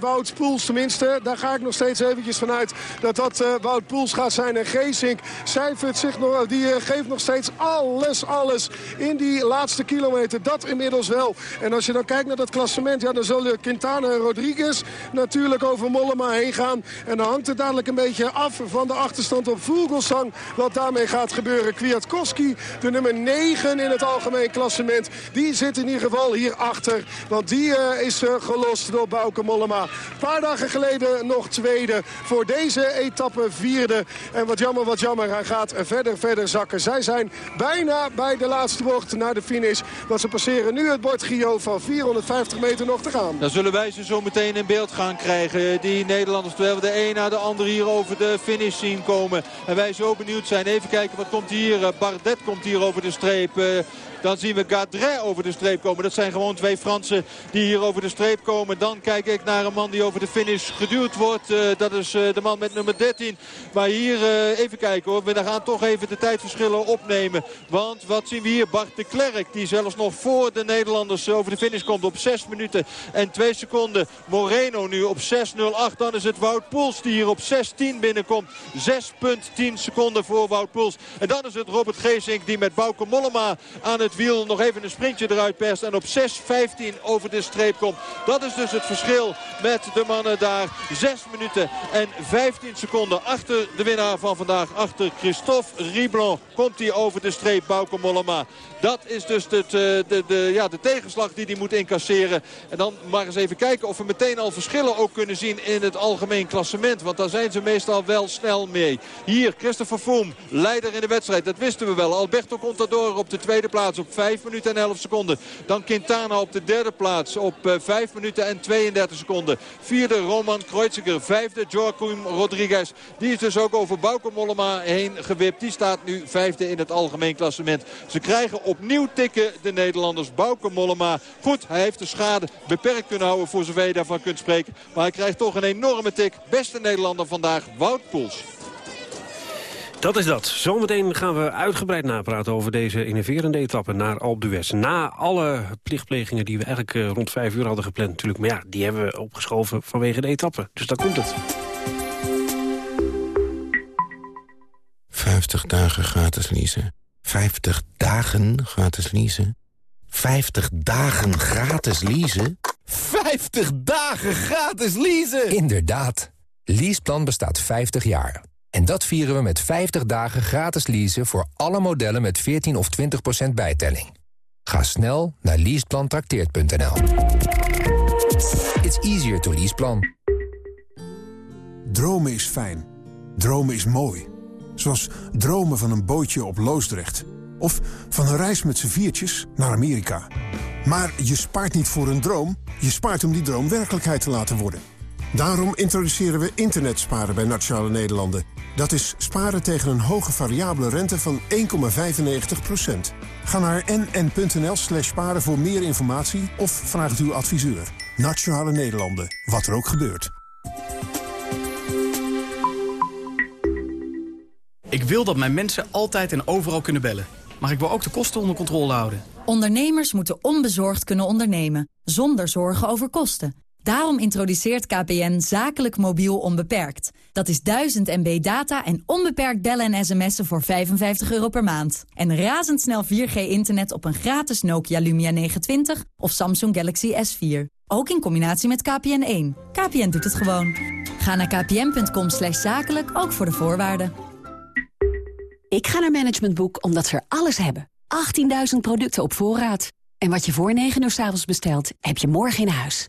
Wout Poels. Tenminste, daar ga ik nog steeds eventjes vanuit dat dat Wout Poels gaat zijn. En Geesink cijfert zich nog, die geeft nog steeds alles, alles in die laatste kilometer. Dat inmiddels wel. En als je dan kijkt naar dat klassement, ja, dan zullen Quintana Rodriguez natuurlijk over Mollema heen gaan. En dan hangt het dadelijk een beetje af van de achterstand op Vogelsang. Wat daarmee gaat gebeuren. Kwiatkowski, de nummer 9 in het algemeen klassement. Die zit in ieder geval hierachter. Want die uh, is uh, gelost door Bauke Mollema. Een paar dagen geleden nog tweede. Voor deze etappe vierde. En wat jammer, wat jammer. Hij gaat verder, verder zakken. Zij zijn bijna bij de laatste bocht naar de finish. Want ze passeren nu het bord Gio van 450 meter nog te gaan. Dan zullen wij ze zo meteen in beeld gaan krijgen. Die Nederlanders Terwijl we de een na de ander hier over de finish zien komen. En wij zo benieuwd zijn. Even kijken wat komt hier. Bardet komt hier over de streep. Eh, dan zien we Gadret over de streep komen. Dat zijn gewoon twee Fransen die hier over de streep komen. Dan kijk ik naar een man die over de finish geduwd wordt. Uh, dat is uh, de man met nummer 13. Maar hier, uh, even kijken hoor. We gaan toch even de tijdverschillen opnemen. Want wat zien we hier? Bart de Klerk. Die zelfs nog voor de Nederlanders over de finish komt op 6 minuten en 2 seconden. Moreno nu op 6.08. Dan is het Wout Poels die hier op 6.10 binnenkomt. 6.10 seconden voor Wout Poels. En dan is het Robert Geesink die met Bauke Mollema aan het wiel nog even een sprintje eruit perst. En op 6.15 over de streep komt. Dat is dus het verschil met de mannen daar. 6 minuten en 15 seconden achter de winnaar van vandaag. Achter Christophe Riblon komt hij over de streep Bauke Mollema. Dat is dus de, de, de, de, ja, de tegenslag die hij moet incasseren. En dan maar eens even kijken of we meteen al verschillen ook kunnen zien in het algemeen klassement. Want daar zijn ze meestal wel snel mee. Hier Christopher Froome, leider in de wedstrijd. Dat wisten we wel. Alberto Contador op de tweede plaats op 5 minuten en 11 seconden. Dan Quintana op de derde plaats op 5 eh, minuten en 32 seconden. Vierde Roman Kreuziger. Vijfde Joaquim Rodriguez. Die is dus ook over Bauke Mollema heen gewipt. Die staat nu vijfde in het algemeen klassement. Ze krijgen opnieuw tikken de Nederlanders. Bauke Mollema. Goed, hij heeft de schade beperkt kunnen houden voor zover je daarvan kunt spreken. Maar hij krijgt toch een enorme tik. Beste Nederlander vandaag, Wout Poels. Dat is dat. Zometeen gaan we uitgebreid napraten over deze innoverende etappe naar Alpe d'Huez. Na alle plichtplegingen die we eigenlijk eh, rond vijf uur hadden gepland natuurlijk. Maar ja, die hebben we opgeschoven vanwege de etappe. Dus daar komt het. 50 dagen gratis leasen. 50 dagen gratis leasen. 50 dagen gratis leasen? 50 dagen gratis leasen! Inderdaad. Leaseplan bestaat 50 jaar. En dat vieren we met 50 dagen gratis leasen voor alle modellen met 14 of 20% bijtelling. Ga snel naar leaseplantrakteert.nl. It's easier to leaseplan. Dromen is fijn. Dromen is mooi. Zoals dromen van een bootje op Loosdrecht. Of van een reis met z'n viertjes naar Amerika. Maar je spaart niet voor een droom. Je spaart om die droom werkelijkheid te laten worden. Daarom introduceren we internetsparen bij Nationale Nederlanden. Dat is sparen tegen een hoge variabele rente van 1,95%. Ga naar nn.nl slash sparen voor meer informatie of vraag het uw adviseur. Nationale Nederlanden, wat er ook gebeurt. Ik wil dat mijn mensen altijd en overal kunnen bellen. Maar ik wil ook de kosten onder controle houden. Ondernemers moeten onbezorgd kunnen ondernemen, zonder zorgen over kosten. Daarom introduceert KPN zakelijk mobiel onbeperkt. Dat is 1000 MB data en onbeperkt bellen en sms'en voor 55 euro per maand. En razendsnel 4G-internet op een gratis Nokia Lumia 920 of Samsung Galaxy S4. Ook in combinatie met KPN1. KPN doet het gewoon. Ga naar kpn.com zakelijk, ook voor de voorwaarden. Ik ga naar Management Boek omdat ze er alles hebben. 18.000 producten op voorraad. En wat je voor 9 uur s avonds bestelt, heb je morgen in huis.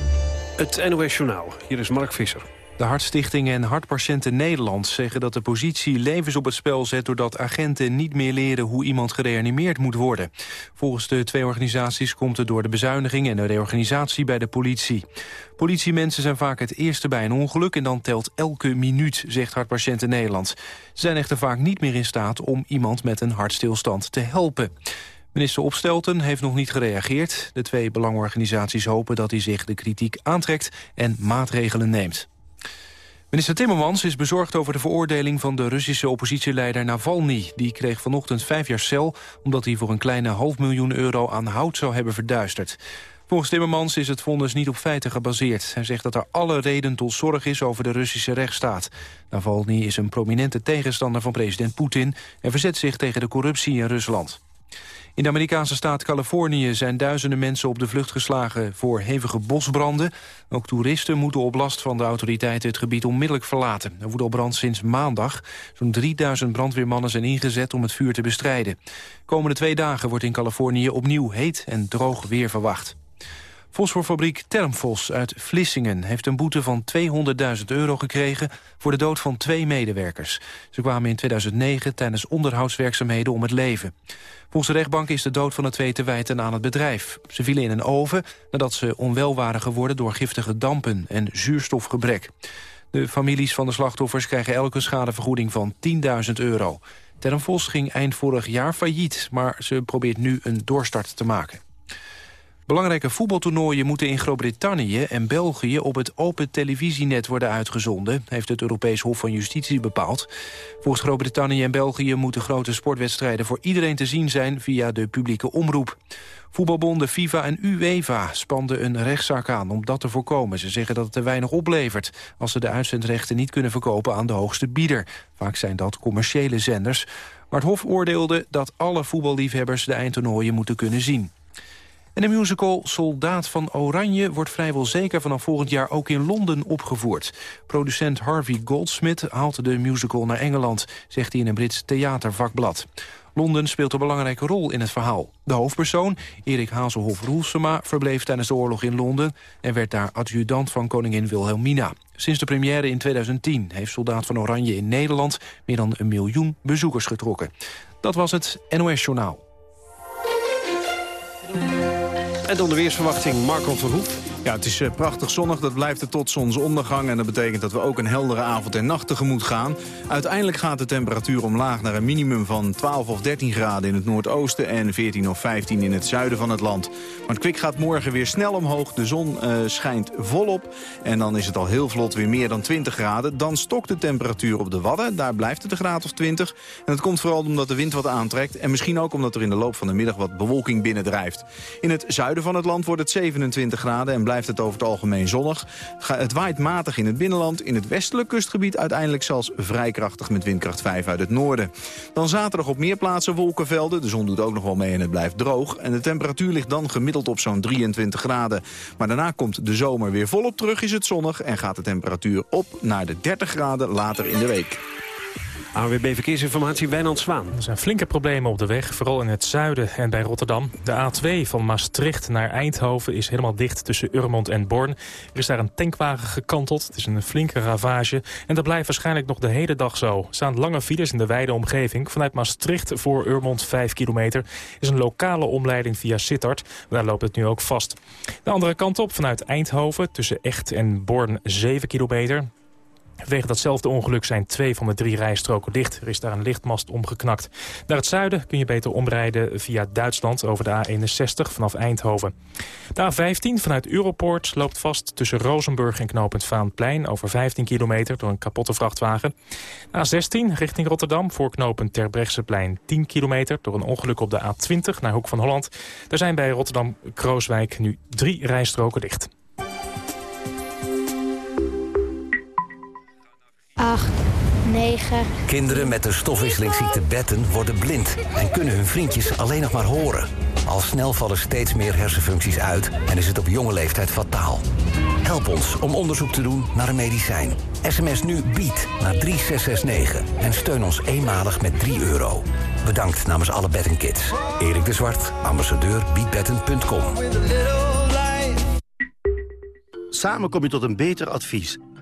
Het NOS Journaal. Hier is Mark Visser. De Hartstichting en Hartpatiënten Nederland zeggen dat de positie levens op het spel zet... doordat agenten niet meer leren hoe iemand gereanimeerd moet worden. Volgens de twee organisaties komt het door de bezuiniging en de reorganisatie bij de politie. Politiemensen zijn vaak het eerste bij een ongeluk en dan telt elke minuut, zegt Hartpatiënten Nederland. Ze zijn echter vaak niet meer in staat om iemand met een hartstilstand te helpen. Minister Opstelten heeft nog niet gereageerd. De twee belangenorganisaties hopen dat hij zich de kritiek aantrekt en maatregelen neemt. Minister Timmermans is bezorgd over de veroordeling van de Russische oppositieleider Navalny. Die kreeg vanochtend vijf jaar cel omdat hij voor een kleine half miljoen euro aan hout zou hebben verduisterd. Volgens Timmermans is het vonnis niet op feiten gebaseerd. Hij zegt dat er alle reden tot zorg is over de Russische rechtsstaat. Navalny is een prominente tegenstander van president Poetin... en verzet zich tegen de corruptie in Rusland. In de Amerikaanse staat Californië zijn duizenden mensen op de vlucht geslagen voor hevige bosbranden. Ook toeristen moeten op last van de autoriteiten het gebied onmiddellijk verlaten. Er woedt al brand sinds maandag. Zo'n 3000 brandweermannen zijn ingezet om het vuur te bestrijden. Komende twee dagen wordt in Californië opnieuw heet en droog weer verwacht. Fosforfabriek Termfos uit Vlissingen heeft een boete van 200.000 euro gekregen voor de dood van twee medewerkers. Ze kwamen in 2009 tijdens onderhoudswerkzaamheden om het leven. Volgens de rechtbank is de dood van de twee te wijten aan het bedrijf. Ze vielen in een oven nadat ze onwel waren geworden door giftige dampen en zuurstofgebrek. De families van de slachtoffers krijgen elke schadevergoeding van 10.000 euro. Termfos ging eind vorig jaar failliet, maar ze probeert nu een doorstart te maken. Belangrijke voetbaltoernooien moeten in Groot-Brittannië en België op het open televisienet worden uitgezonden, heeft het Europees Hof van Justitie bepaald. Volgens Groot-Brittannië en België moeten grote sportwedstrijden voor iedereen te zien zijn via de publieke omroep. Voetbalbonden FIFA en UEFA spanden een rechtszaak aan om dat te voorkomen. Ze zeggen dat het te weinig oplevert als ze de uitzendrechten niet kunnen verkopen aan de hoogste bieder. Vaak zijn dat commerciële zenders. Maar het Hof oordeelde dat alle voetballiefhebbers de eindtoernooien moeten kunnen zien. En de musical Soldaat van Oranje wordt vrijwel zeker vanaf volgend jaar ook in Londen opgevoerd. Producent Harvey Goldsmith haalt de musical naar Engeland, zegt hij in een Brits theatervakblad. Londen speelt een belangrijke rol in het verhaal. De hoofdpersoon, Erik Hazelhoff Roelsema, verbleef tijdens de oorlog in Londen... en werd daar adjudant van koningin Wilhelmina. Sinds de première in 2010 heeft Soldaat van Oranje in Nederland... meer dan een miljoen bezoekers getrokken. Dat was het NOS Journaal. En dan de weersverwachting Marco Verhoef. Ja, het is eh, prachtig zonnig. Dat blijft het tot zonsondergang. En dat betekent dat we ook een heldere avond en nacht tegemoet gaan. Uiteindelijk gaat de temperatuur omlaag naar een minimum van 12 of 13 graden in het noordoosten... en 14 of 15 in het zuiden van het land. Maar het kwik gaat morgen weer snel omhoog. De zon uh, schijnt volop. En dan is het al heel vlot weer meer dan 20 graden. Dan stokt de temperatuur op de Wadden. Daar blijft het een graad of 20. En dat komt vooral omdat de wind wat aantrekt. En misschien ook omdat er in de loop van de middag wat bewolking binnendrijft. In het zuiden van het land wordt het 27 graden... en blijft het over het algemeen zonnig. Het waait matig in het binnenland. In het westelijk kustgebied uiteindelijk zelfs vrij krachtig met windkracht 5 uit het noorden. Dan zaterdag op meer plaatsen wolkenvelden. De zon doet ook nog wel mee en het blijft droog. En de temperatuur ligt dan gemiddeld op zo'n 23 graden. Maar daarna komt de zomer weer volop terug, is het zonnig... en gaat de temperatuur op naar de 30 graden later in de week. AWB Verkeersinformatie, Wijnand Zwaan. Er zijn flinke problemen op de weg, vooral in het zuiden en bij Rotterdam. De A2 van Maastricht naar Eindhoven is helemaal dicht tussen Urmond en Born. Er is daar een tankwagen gekanteld. Het is een flinke ravage. En dat blijft waarschijnlijk nog de hele dag zo. Er staan lange files in de wijde omgeving. Vanuit Maastricht voor Urmond 5 kilometer is een lokale omleiding via Sittard. Daar loopt het nu ook vast. De andere kant op, vanuit Eindhoven tussen Echt en Born 7 kilometer. Wegen datzelfde ongeluk zijn twee van de drie rijstroken dicht. Er is daar een lichtmast omgeknakt. Naar het zuiden kun je beter omrijden via Duitsland over de A61 vanaf Eindhoven. De A15 vanuit Europoort loopt vast tussen Rozenburg en knooppunt Vaanplein... over 15 kilometer door een kapotte vrachtwagen. A16 richting Rotterdam voor knooppunt Terbrechtseplein 10 kilometer... door een ongeluk op de A20 naar Hoek van Holland. Daar zijn bij Rotterdam-Krooswijk nu drie rijstroken dicht. 8, 9. Kinderen met de stofwisselingsziekte Betten worden blind en kunnen hun vriendjes alleen nog maar horen. Al snel vallen steeds meer hersenfuncties uit en is het op jonge leeftijd fataal. Help ons om onderzoek te doen naar een medicijn. SMS nu BIED naar 3669 en steun ons eenmalig met 3 euro. Bedankt namens alle Kids. Erik de Zwart, ambassadeur biedbetten.com. Samen kom je tot een beter advies.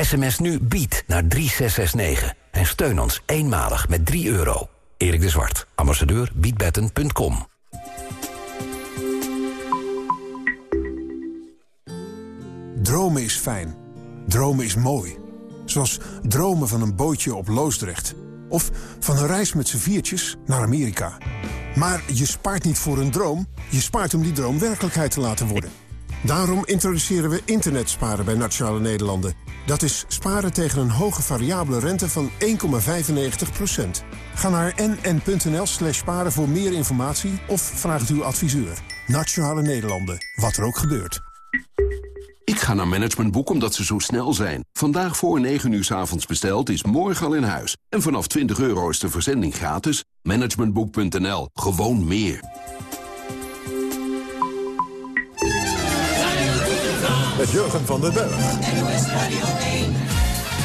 SMS nu bied naar 3669 en steun ons eenmalig met 3 euro. Erik de Zwart, ambassadeur biedbetten.com. Dromen is fijn. Dromen is mooi. Zoals dromen van een bootje op Loosdrecht. Of van een reis met z'n viertjes naar Amerika. Maar je spaart niet voor een droom. Je spaart om die droom werkelijkheid te laten worden. Daarom introduceren we internetsparen bij Nationale Nederlanden. Dat is sparen tegen een hoge variabele rente van 1,95%. Ga naar nn.nl slash sparen voor meer informatie of vraag uw adviseur. Nationale Nederlanden, wat er ook gebeurt. Ik ga naar Managementboek omdat ze zo snel zijn. Vandaag voor 9 uur s avonds besteld is morgen al in huis. En vanaf 20 euro is de verzending gratis. Managementboek.nl. Gewoon meer. Met Jurgen van den Berg.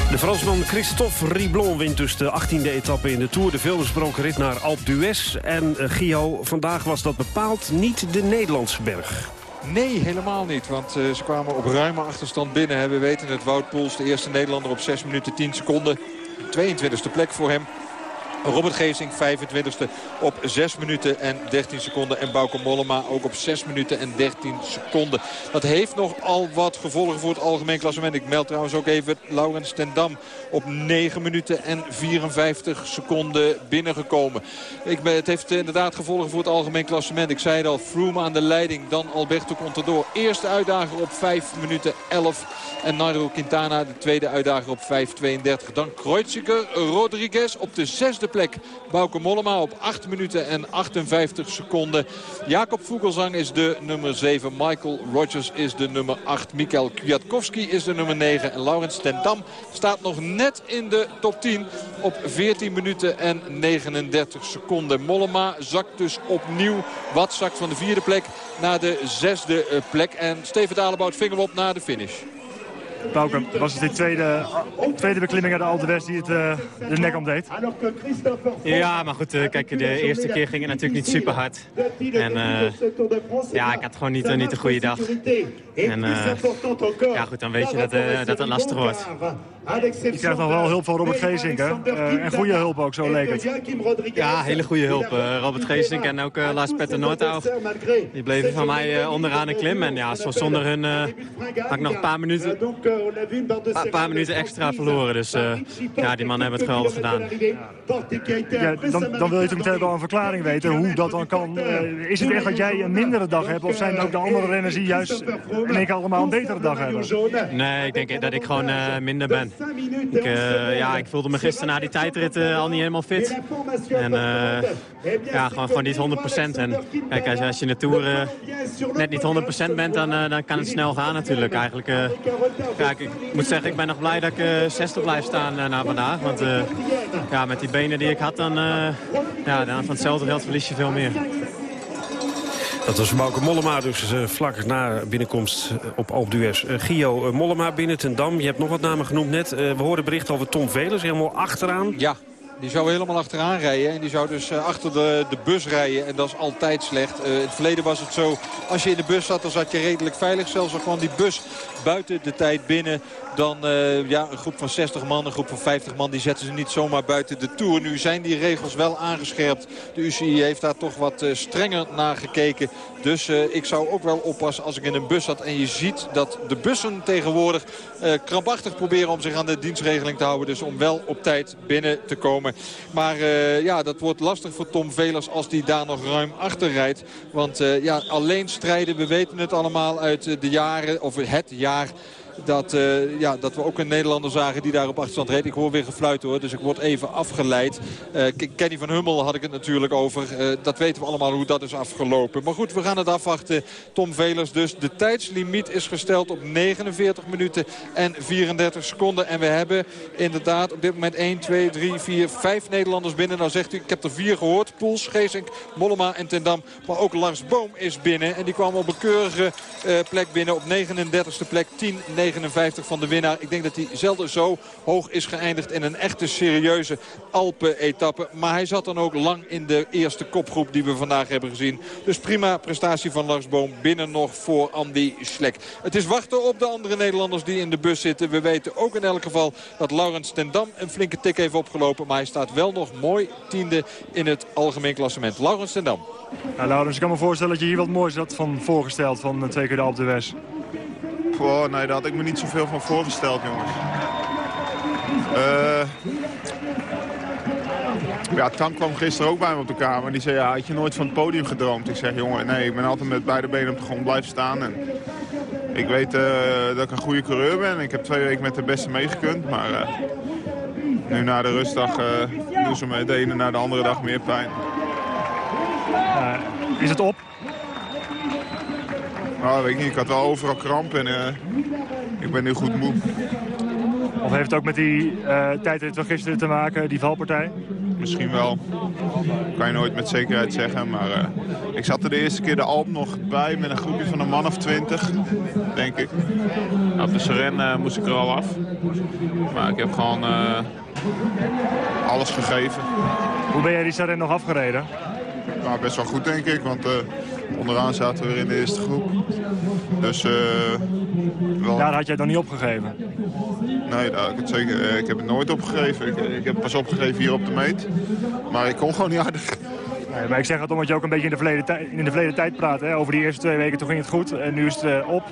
De Fransman Christophe Riblon wint dus de 18e etappe in de Tour. De veelbesproken rit naar Alpe d'Huez. En uh, Gio, vandaag was dat bepaald niet de Nederlandse berg. Nee, helemaal niet. Want uh, ze kwamen op ruime achterstand binnen. We weten het, Wout Poels, de eerste Nederlander op 6 minuten 10 seconden. 22e plek voor hem. Robert Geesing 25e op 6 minuten en 13 seconden. En Bauke Mollema ook op 6 minuten en 13 seconden. Dat heeft nog al wat gevolgen voor het algemeen klassement. Ik meld trouwens ook even Laurens ten Dam op 9 minuten en 54 seconden binnengekomen. Ik ben, het heeft inderdaad gevolgen voor het algemeen klassement. Ik zei het al, Froome aan de leiding, dan Alberto Contador. Eerste uitdager op 5 minuten 11. En Nairo Quintana de tweede uitdager op 5.32. Dan Kreuziger, Rodriguez op de zesde plek. Bauke Mollema op 8 minuten en 58 seconden. Jacob Vogelsang is de nummer 7. Michael Rogers is de nummer 8. Mikael Kwiatkowski is de nummer 9. En Laurens ten Dam staat nog net in de top 10 op 14 minuten en 39 seconden. Mollema zakt dus opnieuw. Wat zakt van de vierde plek naar de zesde eh, plek. En Steven Dalebout vinger op naar de finish. Bouke, was het de tweede, tweede beklimming uit de Alpe West die het uh, de nek omdeed? Ja, maar goed, uh, kijk, de eerste keer ging het natuurlijk niet super hard. En uh, ja, ik had gewoon niet, niet een goede dag. En ja, goed, dan weet je dat, dat het lastig wordt. Je krijgt nog wel hulp van Robert Geesink, hè? Uh, en goede hulp ook, zo leek het. Ja, hele goede hulp. Uh, Robert Geesink en ook uh, Lars Petter Noordhout. Die bleven van mij onderaan de klim. En ja, zonder hun had ik nog een paar minuten, een paar minuten extra verloren. Dus ja, die mannen hebben het geweldig gedaan. Ja, dan, dan, wil je toch meteen wel een verklaring weten hoe dat dan kan. is het echt dat jij een mindere dag hebt? Of zijn er ook de andere renners die juist één keer allemaal een betere dag hebben? Nee, ik denk dat ik gewoon minder ben. Ik, uh, ja, ik voelde me gisteren na die tijdrit uh, al niet helemaal fit. En uh, ja, gewoon, gewoon niet 100%. En kijk, als, je in de Tour net niet 100% bent, dan, dan kan het snel gaan natuurlijk. Eigenlijk, ja, ik, ik, moet zeggen, ik ben nog blij dat ik 60 blijf staan na vandaag. Want ja, met die benen die ik had, dan, ja, dan van hetzelfde geld verlies je veel meer. Dat was Mauke Mollema dus uh, vlak na binnenkomst eh, op Alp d'Huez. Uh, Gio Mollema binnen ten Dam. Je hebt nog wat namen genoemd net. we hoorden bericht over Tom Velers, helemaal achteraan. Ja, die zou helemaal achteraan rijden. En die zou dus achter de, de bus rijden. En dat is altijd slecht. in het verleden was het zo. Als je in de bus zat, dan zat je redelijk veilig. Zelfs al kwam die bus buiten de tijd binnen dan uh, ja, een groep van 60 man, een groep van 50 man... die zetten ze niet zomaar buiten de Tour. Nu zijn die regels wel aangescherpt. De UCI heeft daar toch wat strenger naar gekeken. Dus uh, ik zou ook wel oppassen als ik in een bus zat... en je ziet dat de bussen tegenwoordig krampachtig proberen... om zich aan de dienstregeling te houden. Dus om wel op tijd binnen te komen. Maar ja, dat wordt lastig voor Tom Velers als die daar nog ruim achter rijdt. Want ja, alleen strijden, we weten het allemaal uit de jaren... of het jaar dat, uh, ja, dat we ook een Nederlander zagen die daar op achterstand reed. Ik hoor weer gefluit hoor, dus ik word even afgeleid. Uh, Kenny van Hummel had ik het natuurlijk over. Uh, dat weten we allemaal hoe dat is afgelopen. Maar goed, we gaan het afwachten. Tom Velers dus. De tijdslimiet is gesteld op 49 minuten en 34 seconden. En we hebben inderdaad op dit moment 1, 2, 3, 4, 5 Nederlanders binnen. Nou zegt u, ik heb er vier gehoord. Poels, Geesink, Mollema en Tendam. Maar ook Lars Boom is binnen. En die kwam op een keurige plek binnen op 39e plek 10, 9. 59 van de winnaar. Ik denk dat hij zelden zo hoog is geëindigd in een echte serieuze Alpen-etappe. Maar hij zat dan ook lang in de eerste kopgroep die we vandaag hebben gezien. Dus prima prestatie van Lars Boom binnen nog voor Andy Schlek. Het is wachten op de andere Nederlanders die in de bus zitten. We weten ook in elk geval dat Laurens ten Dam een flinke tik heeft opgelopen. Maar hij staat wel nog mooi tiende in het algemeen klassement. Laurens ten Dam. Ja, Laurens, ik kan me voorstellen dat je hier wat moois had van voorgesteld van twee keer de Alpe d'Huez. Nee, daar had ik me niet zoveel van voorgesteld, jongens. Uh, ja, Tank kwam gisteren ook bij me op de kamer. Die zei, ja, had je nooit van het podium gedroomd? Ik zeg, jongen, nee, ik ben altijd met beide benen op de grond blijven staan. En ik weet uh, dat ik een goede coureur ben. Ik heb twee weken met de beste meegekund. Maar uh, nu na de rustdag doen ze me de ene na de andere dag meer pijn. is het op? Nou, weet ik niet. Ik had wel overal kramp en uh, ik ben nu goed moe. Of heeft het ook met die uh, tijdrit van gisteren te maken, die valpartij? Misschien wel. Kan je nooit met zekerheid zeggen. Maar uh, ik zat er de eerste keer de Alp nog bij met een groepje van een man of twintig, denk ik. Op de Seren moest ik er al af. Maar ik heb gewoon alles gegeven. Hoe ben jij die Seren nog afgereden? Nou, best wel goed, denk ik. Want Onderaan zaten we weer in de eerste groep. Dus, uh, wel... Daar had jij dan niet opgegeven? Nee, daar, ik, het zeker, eh, ik heb het nooit opgegeven. Ik, ik heb pas opgegeven hier op de meet. Maar ik kon gewoon niet harder. Nee, maar ik zeg het omdat je ook een beetje in de verleden, in de verleden tijd praat. Hè? Over die eerste twee weken toen ging het goed en nu is het uh, op.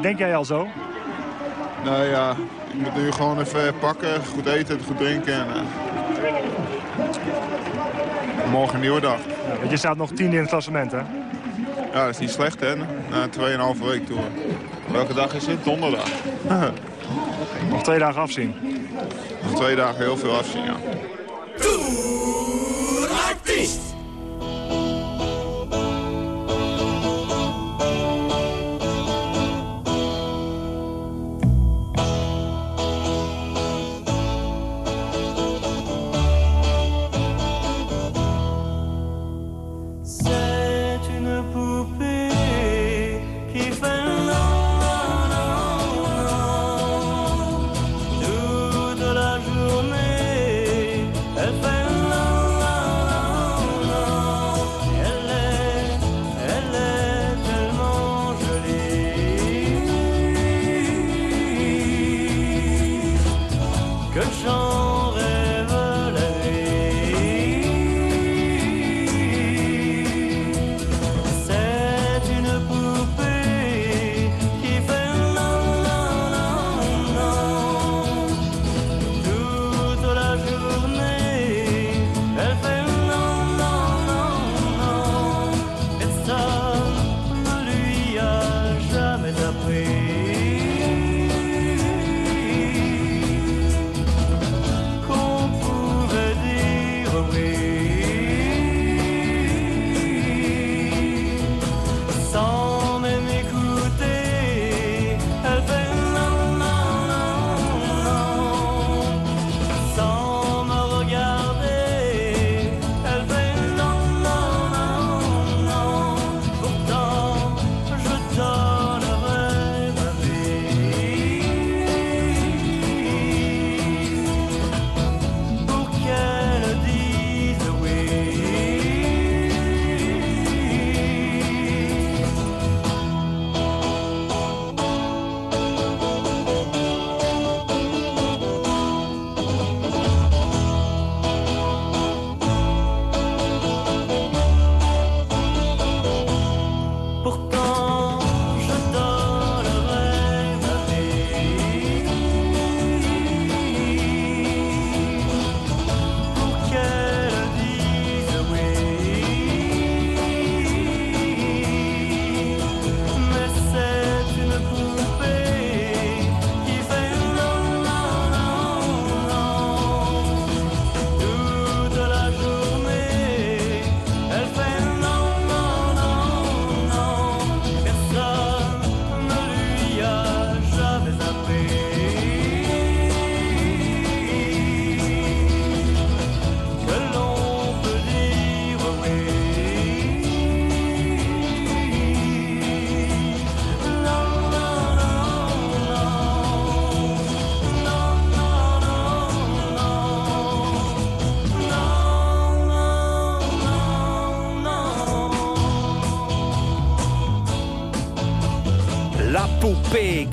denk jij al zo? Nou ja, ik moet nu gewoon even pakken, goed eten, goed drinken. En, morgen een nieuwe dag. Ja, je staat nog tiende in het klassement, hè? Ja, dat is niet slecht, hè? Na 2,5 week toe. Welke dag is het? Donderdag. Nog twee dagen afzien. Nog twee dagen heel veel afzien, ja. La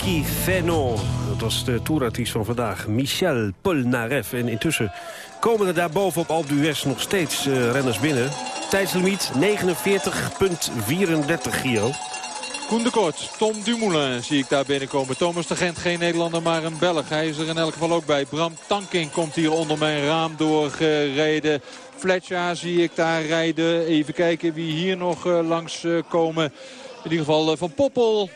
Poupée qui fait non. Dat was de toerartiest van vandaag, Michel Polnareff. En intussen komen er daar boven op Alpe d'Huez nog steeds uh, renners binnen. Tijdslimiet 49,34 Gio. Koen de Kort, Tom Dumoulin zie ik daar binnenkomen. Thomas de Gent, geen Nederlander, maar een Belg. Hij is er in elk geval ook bij. Bram Tanking komt hier onder mijn raam doorgereden. Fletcher zie ik daar rijden. Even kijken wie hier nog uh, langs uh, komen. In ieder geval uh, Van Poppel.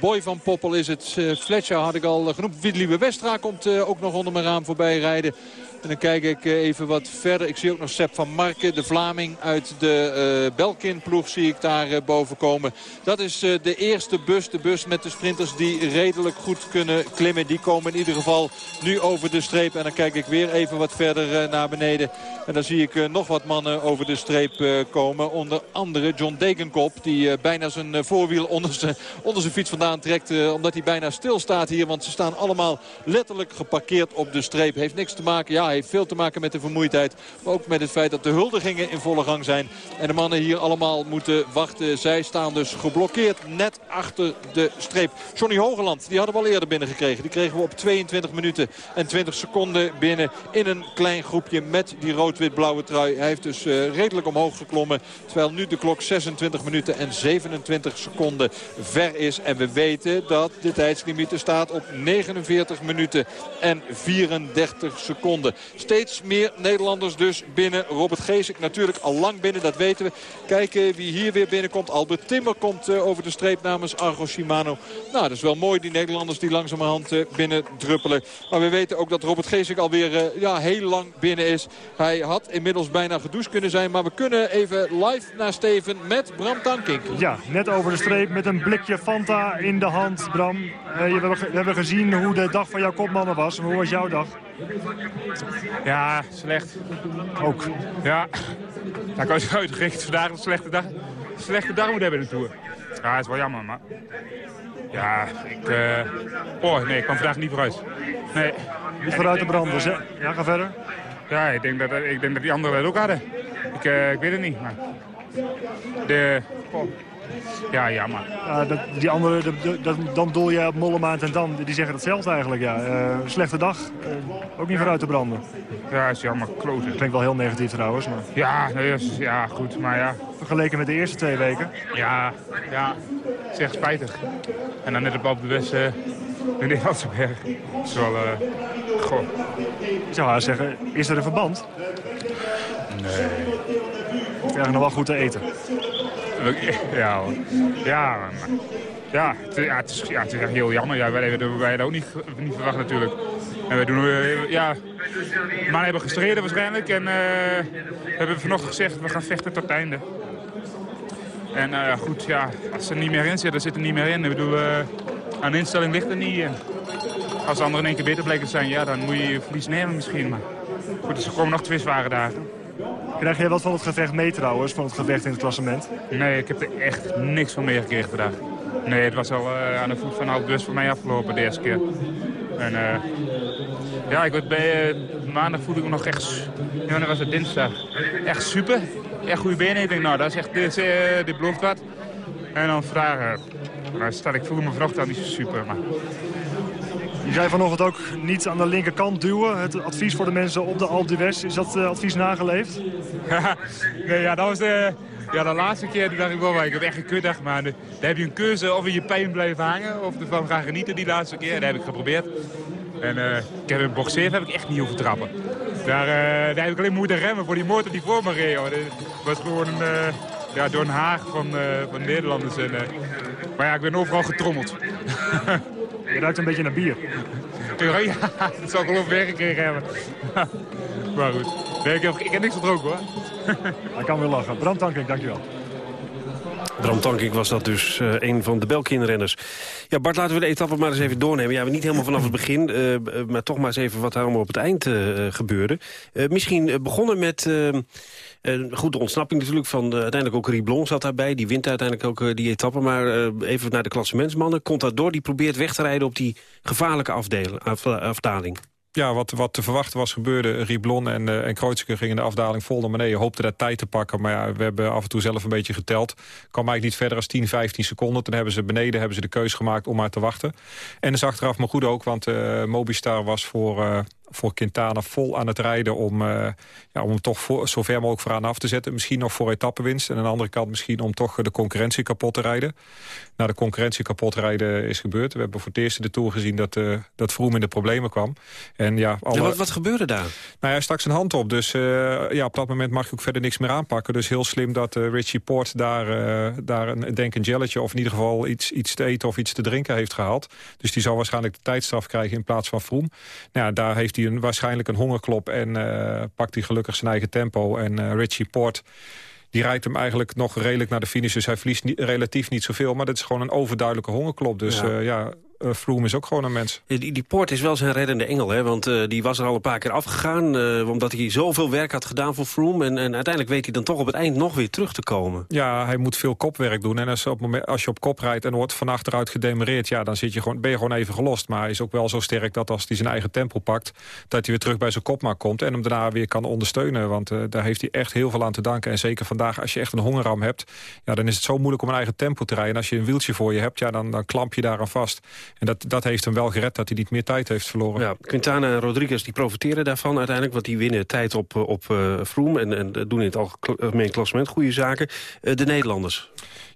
Boy van Poppel is het. Fletcher had ik al genoemd. Liebe Westra komt ook nog onder mijn raam voorbij rijden. En dan kijk ik even wat verder. Ik zie ook nog Sepp van Marken, de Vlaming uit de uh, Belkin-ploeg zie ik daar uh, boven komen. Dat is de eerste bus, de bus met de sprinters die redelijk goed kunnen klimmen. Die komen in ieder geval nu over de streep. En dan kijk ik weer even wat verder naar beneden. En dan zie ik nog wat mannen over de streep komen. Onder andere John Degenkop, die bijna zijn voorwiel onder zijn, onder zijn fiets vandaan trekt. omdat hij bijna stil staat hier, want ze staan allemaal letterlijk geparkeerd op de streep. Heeft niks te maken, ja heeft veel te maken met de vermoeidheid. Maar ook met het feit dat de huldigingen in volle gang zijn. En de mannen hier allemaal moeten wachten. Zij staan dus geblokkeerd net achter de streep. Johnny Hogeland, die hadden we al eerder binnengekregen. Die kregen we op 22 minuten en 20 seconden binnen in een klein groepje met die rood-wit-blauwe trui. Hij heeft dus uh, redelijk omhoog geklommen. Terwijl nu de klok 26 minuten en 27 seconden ver is. En we weten dat de tijdslimiet staat op 49 minuten en 34 seconden. Steeds meer Nederlanders dus binnen. Robert Geesik natuurlijk al lang binnen, dat weten we. Kijken wie hier weer binnenkomt. Albert Timmer komt uh, over de streep namens Argo Shimano. Nou, dat is wel mooi, die Nederlanders die langzamerhand uh, binnen druppelen. Maar we weten ook dat Robert Geesik alweer ja, heel lang binnen is. Hij had inmiddels bijna gedoucht kunnen zijn. Maar we kunnen even live naar Steven met Bram Tankink. Ja, net over de streep met een blikje Fanta in de hand, Bram. we hebben gezien hoe de dag van jouw kopmannen was. Hoe was jouw dag? Ja, slecht. Ook? Ja. Ik was uitgericht vandaag een slechte dag. slechte dag moet hebben in de Tour. Ja, is wel jammer, maar... Ja, ik... Uh... Oh, nee, ik kwam vandaag niet vooruit. Nee. Niet vooruit de branders, hè? Ja, ga verder. Ja, ik denk dat, ik denk dat die anderen dat ook hadden. Ik, uh, ik weet het niet, maar... De... Oh. Ja, jammer. Ja, dat, die andere, de, de, dan doel je op Mollemaat en dan, die zeggen hetzelfde eigenlijk. Ja. Uh, slechte dag, uh, ook niet vooruit te branden. Ja, is jammer, kloten. Klinkt wel heel negatief trouwens. Maar... Ja, nee, ja, goed, maar ja. Vergeleken met de eerste twee weken? Ja, ja, het is echt spijtig. En dan net op, op de West, uh, de Nederlandse berg. Dat is wel, goh. Ik zou haar zeggen, is er een verband? Nee. We krijgen nog wel goed te eten. Ja, ja, maar, ja, het, ja, het, is, ja, het is echt heel jammer. Ja, wij hebben wij ook niet, niet verwacht natuurlijk. En wij doen, ja, mannen hebben gestreden waarschijnlijk. En uh, we hebben vanochtend gezegd, we gaan vechten tot het einde. En uh, goed, ja, als ze er niet meer in zitten, zit er niet meer in. Ik bedoel, aan de instelling ligt er niet. Als de anderen in één keer beter bleken te zijn, ja, dan moet je je verlies nemen misschien. Maar goed, dus er komen nog twee zware dagen. Krijg jij wat van het gevecht mee trouwens, van het gevecht in het klassement? Nee, ik heb er echt niks van meegekregen vandaag. Nee, het was al uh, aan de voet van Alp voor mij afgelopen de eerste keer. En uh, ja, ik werd bij, uh, maandag voelde ik me nog echt, ja, dat was het dinsdag, echt super. Echt goede benen. Ik denk, nou, dat is echt, dit, dit belooft wat. En dan vragen, nou, staat, ik voelde me vanochtend niet zo super. Maar je zei vanochtend ook niet aan de linkerkant duwen. Het advies voor de mensen op de Alpe d'Huez. Is dat uh, advies nageleefd? nee, ja, dat was de, ja, de laatste keer. Dacht ik wel, ik heb echt een kutdag. Maar dan heb je een keuze of in je pijn blijven hangen. Of ervan gaan genieten die laatste keer. Dat heb ik geprobeerd. En uh, ik heb een box 7 heb ik echt niet hoeven trappen. Daar, daar heb ik alleen moeten remmen voor die motor die voor me reed. Hoor. Dat was gewoon ja, door een haag van, van Nederlanders. En, maar ja, ik ben overal getrommeld. Je ruikt een beetje naar bier. Ja, dat zal ik geloof ik gekregen hebben. maar goed, nee, ik, heb, ik heb niks gedronken hoor. Hij kan weer lachen. Bram Tankink, dankjewel. Bram Tankink was dat dus, uh, een van de Belkin-renners. Ja, Bart, laten we de etappe maar eens even doornemen. Ja, we niet helemaal vanaf het begin, uh, maar toch maar eens even wat daar allemaal op het eind uh, gebeurde. misschien begonnen met... goed, de ontsnapping natuurlijk van uiteindelijk ook Riblon zat daarbij. Die wint uiteindelijk ook die etappe. Maar even naar de klassementsmannen. Contador die probeert weg te rijden op die gevaarlijke afdeling, af, afdaling. ja, wat, wat te verwachten was gebeurde. Rieblon en, uh, gingen de afdaling vol naar beneden. Hoopten daar tijd te pakken, maar ja, we hebben af en toe zelf een beetje geteld. Kwam eigenlijk niet verder als 10, 15 seconden. Toen hebben ze beneden hebben ze de keus gemaakt om maar te wachten. En dat is achteraf maar goed ook, want uh, Mobistar was voor voor Quintana vol aan het rijden... om, uh, ja, om hem toch voor, zo ver mogelijk vooraan af te zetten. Misschien nog voor etappenwinst. En aan de andere kant misschien om toch de concurrentie kapot te rijden. Nou, de concurrentie kapot rijden is gebeurd. We hebben voor het eerst in de Tour gezien dat, uh, dat Vroom in de problemen kwam. En ja, alle... wat, wat gebeurde daar? Nou, hij stak zijn hand op. Dus uh, ja, op dat moment mag je ook verder niks meer aanpakken. Dus heel slim dat Richie Port daar, daar een, denk een gelletje... of in ieder geval iets, iets te eten of iets te drinken heeft gehaald. Dus die zal waarschijnlijk de tijdstraf krijgen in plaats van Vroom. Nou, ja, daar heeft hij een, waarschijnlijk een hongerklop en uh, pakt hij gelukkig zijn eigen tempo. En uh, Richie Port die rijdt hem eigenlijk nog redelijk naar de finish. Dus hij verliest niet, relatief niet zoveel. Maar dat is gewoon een overduidelijke hongerklop. Dus ja, uh, ja uh, Froome is ook gewoon een mens. Die, die Poort is wel zijn reddende engel, hè? want uh, die was er al een paar keer afgegaan... Uh, omdat hij zoveel werk had gedaan voor Froome... En, en uiteindelijk weet hij dan toch op het eind nog weer terug te komen. Ja, hij moet veel kopwerk doen. En als, op moment, als je op kop rijdt en wordt van achteruit gedemereerd... ja, dan zit je gewoon, ben je gewoon even gelost. Maar hij is ook wel zo sterk dat als hij zijn eigen tempo pakt... dat hij weer terug bij zijn kopmaak komt en hem daarna weer kan ondersteunen. Want daar heeft hij echt heel veel aan te danken. En zeker vandaag, als je echt een hongerram hebt... Ja, dan is het zo moeilijk om een eigen tempo te rijden. En als je een wieltje voor je hebt, ja, dan, dan klamp je daaraan vast. En dat, dat heeft hem wel gered dat hij niet meer tijd heeft verloren. Ja, Quintana en Rodriguez die profiteren daarvan uiteindelijk... want die winnen tijd op, op uh, Froome en, en doen in het algemeen klassement goede zaken. Uh, de Nederlanders.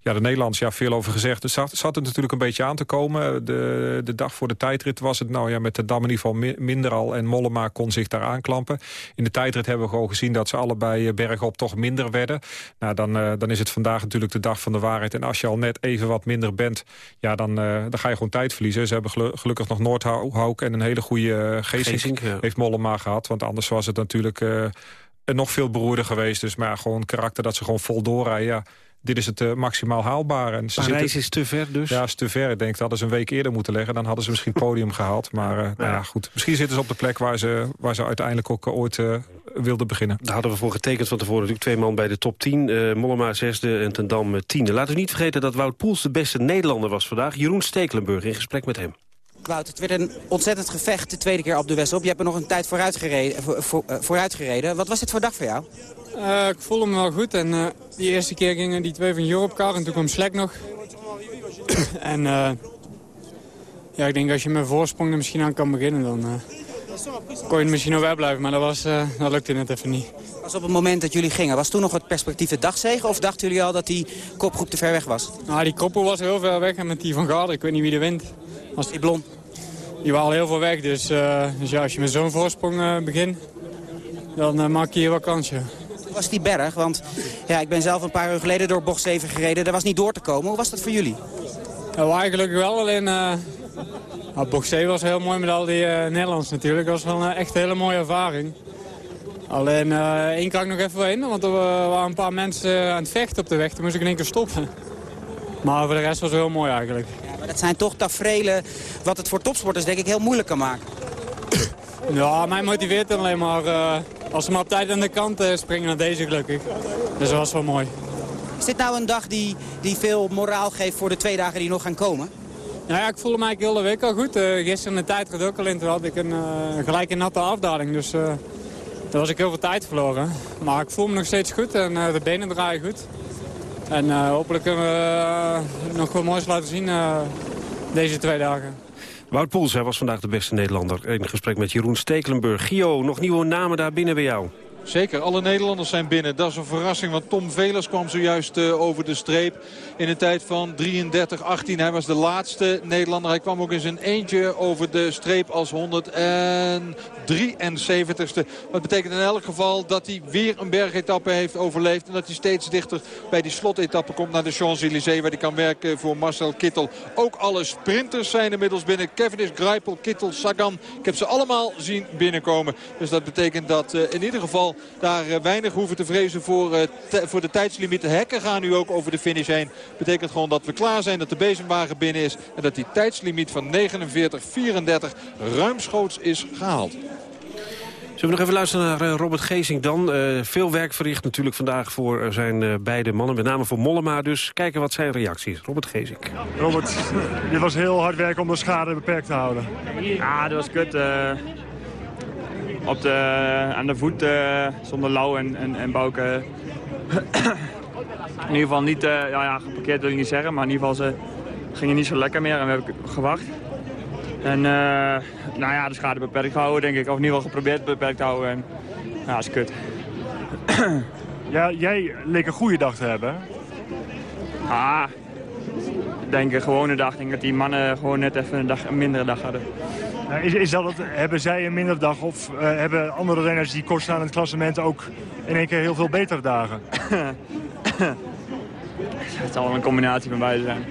Ja, de Nederlanders, ja, veel over gezegd. Er zat, zat het natuurlijk een beetje aan te komen. De, de dag voor de tijdrit was het nou ja, met de Dam in ieder geval minder al. En Mollema kon zich daar aanklampen. In de tijdrit hebben we gewoon gezien dat ze allebei bergop toch minder werden. Nou, dan, uh, dan is het vandaag natuurlijk de dag van de waarheid. En als je al net even wat minder bent, ja, dan, uh, dan ga je gewoon tijd verliezen. Ze hebben gelukkig nog Noordhouk en een hele goede Geesink, ja. heeft Mollema gehad. Want anders was het natuurlijk uh, nog veel beroerder geweest. Dus maar gewoon karakter dat ze gewoon vol doorrijden. Ja, dit is het uh, maximaal haalbaar. En ze Parijs zitten, is te ver dus? Ja, is te ver. Ik denk dat hadden ze een week eerder moeten leggen. Dan hadden ze misschien podium gehaald. Maar uh, ja. Nou ja, goed. Misschien zitten ze op de plek waar ze, waar ze uiteindelijk ook uh, ooit wilden beginnen. Daar hadden we voor getekend van tevoren. Natuurlijk twee man bij de top 10. Mollema zesde en Ten Dam tiende. Laten we niet vergeten dat Wout Poels de beste Nederlander was vandaag. Jeroen Stekelenburg in gesprek met hem. Wout, het werd een ontzettend gevecht de tweede keer op de Wesselop. Je hebt er nog een tijd vooruit gereden, voor, voor, vooruit gereden. Wat was dit voor dag voor jou? Uh, ik voelde me wel goed en uh, die eerste keer gingen die twee van Europe Car en toen kwam Slek nog. en uh, ja, ik denk als je met voorsprong er misschien aan kan beginnen, dan kon je misschien nog wel blijven. Maar dat, was, dat lukte net even niet. Was op het moment dat jullie gingen, was toen nog het perspectief de dagzegen? Of dachten jullie al dat die kopgroep te ver weg was? Nou, die koppel was heel ver weg en met die van Garde, ik weet niet wie de wint. Was die blond? Die waren al heel veel weg, dus, dus ja, als je met zo'n voorsprong begint, dan maak je hier wel kansje was die berg? Want ja, ik ben zelf een paar uur geleden door bocht 7 gereden. Daar was niet door te komen. Hoe was dat voor jullie? Ja, eigenlijk wel. Alleen uh, nou, bocht 7 was heel mooi met al die uh, Nederlands natuurlijk. Dat was wel uh, echt een hele mooie ervaring. Alleen één kan ik nog even in, want er waren een paar mensen aan het vechten op de weg. Toen moest ik in één keer stoppen. Maar voor de rest was het heel mooi eigenlijk. Ja, maar dat zijn toch tafereelen wat het voor topsporters denk ik heel moeilijk kan maken. Ja, mij motiveert het alleen maar als ze maar op tijd aan de kant uh, springen naar deze gelukkig. Dus dat was wel mooi. Is dit nou een dag die, die veel moraal geeft voor de twee dagen die nog gaan komen? Nou ja, ik voelde mij heel de week al goed. Uh, gisteren de tijd ook al in. Toen had ik een, uh, gelijk een natte afdaling. Dus daar was ik heel veel tijd verloren. Maar ik voel me nog steeds goed en de benen draaien goed. En hopelijk kunnen we nog wat moois laten zien deze twee dagen. Wout Poels, hij was vandaag de beste Nederlander. In gesprek met Jeroen Stekelenburg. Gio, nog nieuwe namen daar binnen bij jou? Zeker, alle Nederlanders zijn binnen. Dat is een verrassing, want Tom Velers kwam zojuist uh, over de streep in een tijd van 33-18. Hij was de laatste Nederlander. Hij kwam ook in zijn eentje over de streep als 173ste. Wat betekent in elk geval dat hij weer een bergetappe heeft overleefd. En dat hij steeds dichter bij die slotetappe komt naar de Champs-Élysées. Waar hij kan werken voor Marcel Kittel. Ook alle sprinters zijn inmiddels binnen. Cavendish, Greipel, Kittel, Sagan. Ik heb ze allemaal zien binnenkomen. Dus dat betekent dat uh, in ieder geval daar eh, weinig hoeven te vrezen voor, eh, voor de tijdslimiet. De hekken gaan nu ook over de finish heen. Betekent gewoon dat we klaar zijn, dat de bezemwagen binnen is. En dat die tijdslimiet van 49-34 ruimschoots is gehaald. Zullen we nog even luisteren naar uh, Robert Geesing dan? Uh, veel werk verricht natuurlijk vandaag voor zijn uh, beide mannen. Met name voor Mollema dus. Kijken wat zijn reacties. Robert Geesing. Robert, dit was heel hard werken om de schade beperkt te houden. Ja, dat was kut. op de, aan de voet zonder Lau en, en, en Bouke. In ieder geval niet, ja, ja, geparkeerd wil ik niet zeggen, maar in ieder geval ze gingen niet zo lekker meer en we hebben gewacht. En nou ja, de schade beperkt houden, denk ik. Of in ieder geval geprobeerd beperkt te houden. En, ja, dat is kut. ja, jij leek een goede dag te hebben. Ah, ik denk een gewone dag. Ik denk dat die mannen gewoon net even een, dag, een mindere dag hadden. is, is dat het, hebben zij een mindere dag of uh, hebben andere renners die kort staan in het klassement ook in één keer heel veel betere dagen? het zal wel een combinatie van beide zijn.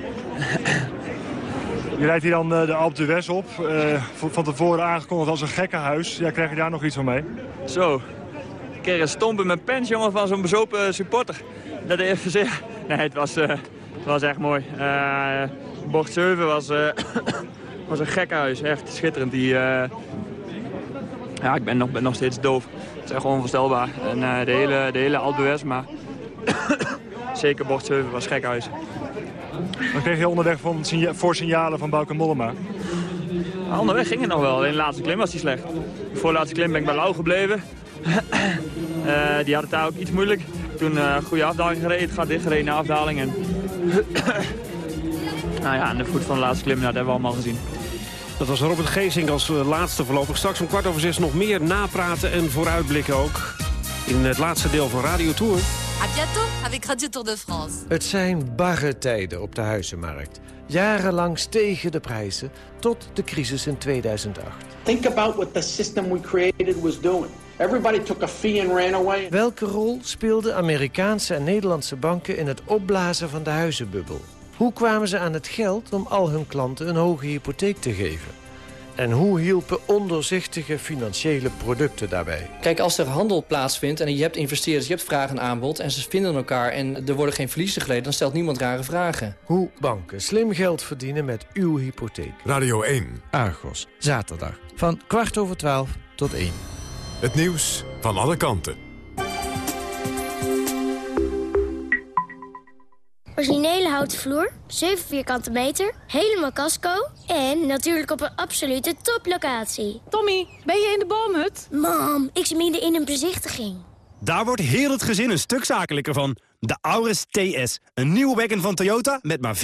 Je rijdt hier dan de, de Alpe d'Huez op. Uh, van tevoren aangekondigd als een gekkenhuis. Ja, krijg je daar nog iets van mee? Zo. Ik kreeg een stomp in mijn pens, jongen, van zo'n bezopen supporter. Dat even zeggen. Nee, het was, uh, het was echt mooi. Uh, bocht 7 was, was een gekkenhuis. Echt schitterend. Die, ja, ik ben nog, ben nog steeds doof. Het is echt onvoorstelbaar. En de hele, de hele Alpe d'Huez, maar zeker bocht 7 was gekkenhuis. Wat kreeg je onderweg van, voor signalen van Bauke Mollema? Onderweg ging het nog wel. In de laatste klim was hij slecht. Voor de laatste klim ben ik bij Lau gebleven. uh, die had het daar ook iets moeilijk. Toen uh, goede afdaling gereden. Het gaat dicht gereden naar afdaling. En nou ja, aan de voet van de laatste klim, nou, dat hebben we allemaal gezien. Dat was Robert Geesink als eh, laatste voorlopig. Straks om kwart over zes nog meer napraten en vooruitblikken ook. In het laatste deel van Radio Tour. A bientôt avec Radio Tour de France. Het zijn barre tijden op de huizenmarkt. Jarenlang stegen de prijzen tot de crisis in 2008. Think about what the system we created was doing. Everybody took a fee and ran away. Welke rol speelden Amerikaanse en Nederlandse banken in het opblazen van de huizenbubbel? Hoe kwamen ze aan het geld om al hun klanten een hoge hypotheek te geven? En hoe hielpen onderzichtige financiële producten daarbij? Kijk, als er handel plaatsvindt en je hebt investeerders, je hebt vraag en aanbod... en ze vinden elkaar en er worden geen verliezen geleden... dan stelt niemand rare vragen. Hoe banken slim geld verdienen met uw hypotheek. Radio 1. Argos. Zaterdag. Van kwart over twaalf tot één. Het nieuws van alle kanten. Originele houten vloer, 7 vierkante meter, helemaal casco... en natuurlijk op een absolute toplocatie. Tommy, ben je in de boomhut? Mam, ik zit midden in een bezichtiging. Daar wordt heel het gezin een stuk zakelijker van. De Auris TS, een nieuwe wagon van Toyota met maar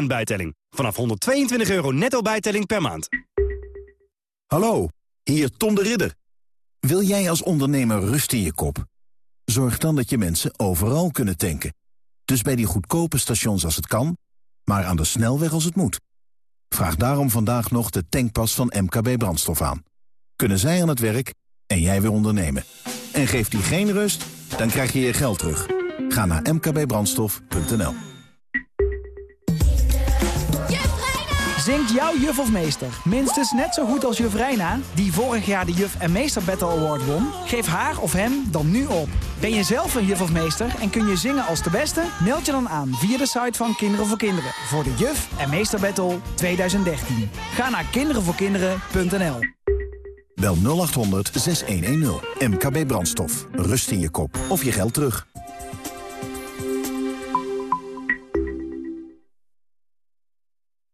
14% bijtelling. Vanaf 122 euro netto bijtelling per maand. Hallo, hier Tom de Ridder. Wil jij als ondernemer rust in je kop? Zorg dan dat je mensen overal kunnen tanken. Dus bij die goedkope stations als het kan, maar aan de snelweg als het moet. Vraag daarom vandaag nog de tankpas van MKB Brandstof aan. Kunnen zij aan het werk en jij weer ondernemen. En geeft die geen rust, dan krijg je je geld terug. Ga naar mkbbrandstof.nl Zingt jouw juf of meester minstens net zo goed als juf Reina... die vorig jaar de Juf en Meester Battle Award won? Geef haar of hem dan nu op. Ben je zelf een juf of meester en kun je zingen als de beste? Meld je dan aan via de site van Kinderen voor Kinderen... voor de Juf en Meester Battle 2013. Ga naar kinderenvoorkinderen.nl Bel 0800 6110. MKB Brandstof. Rust in je kop of je geld terug.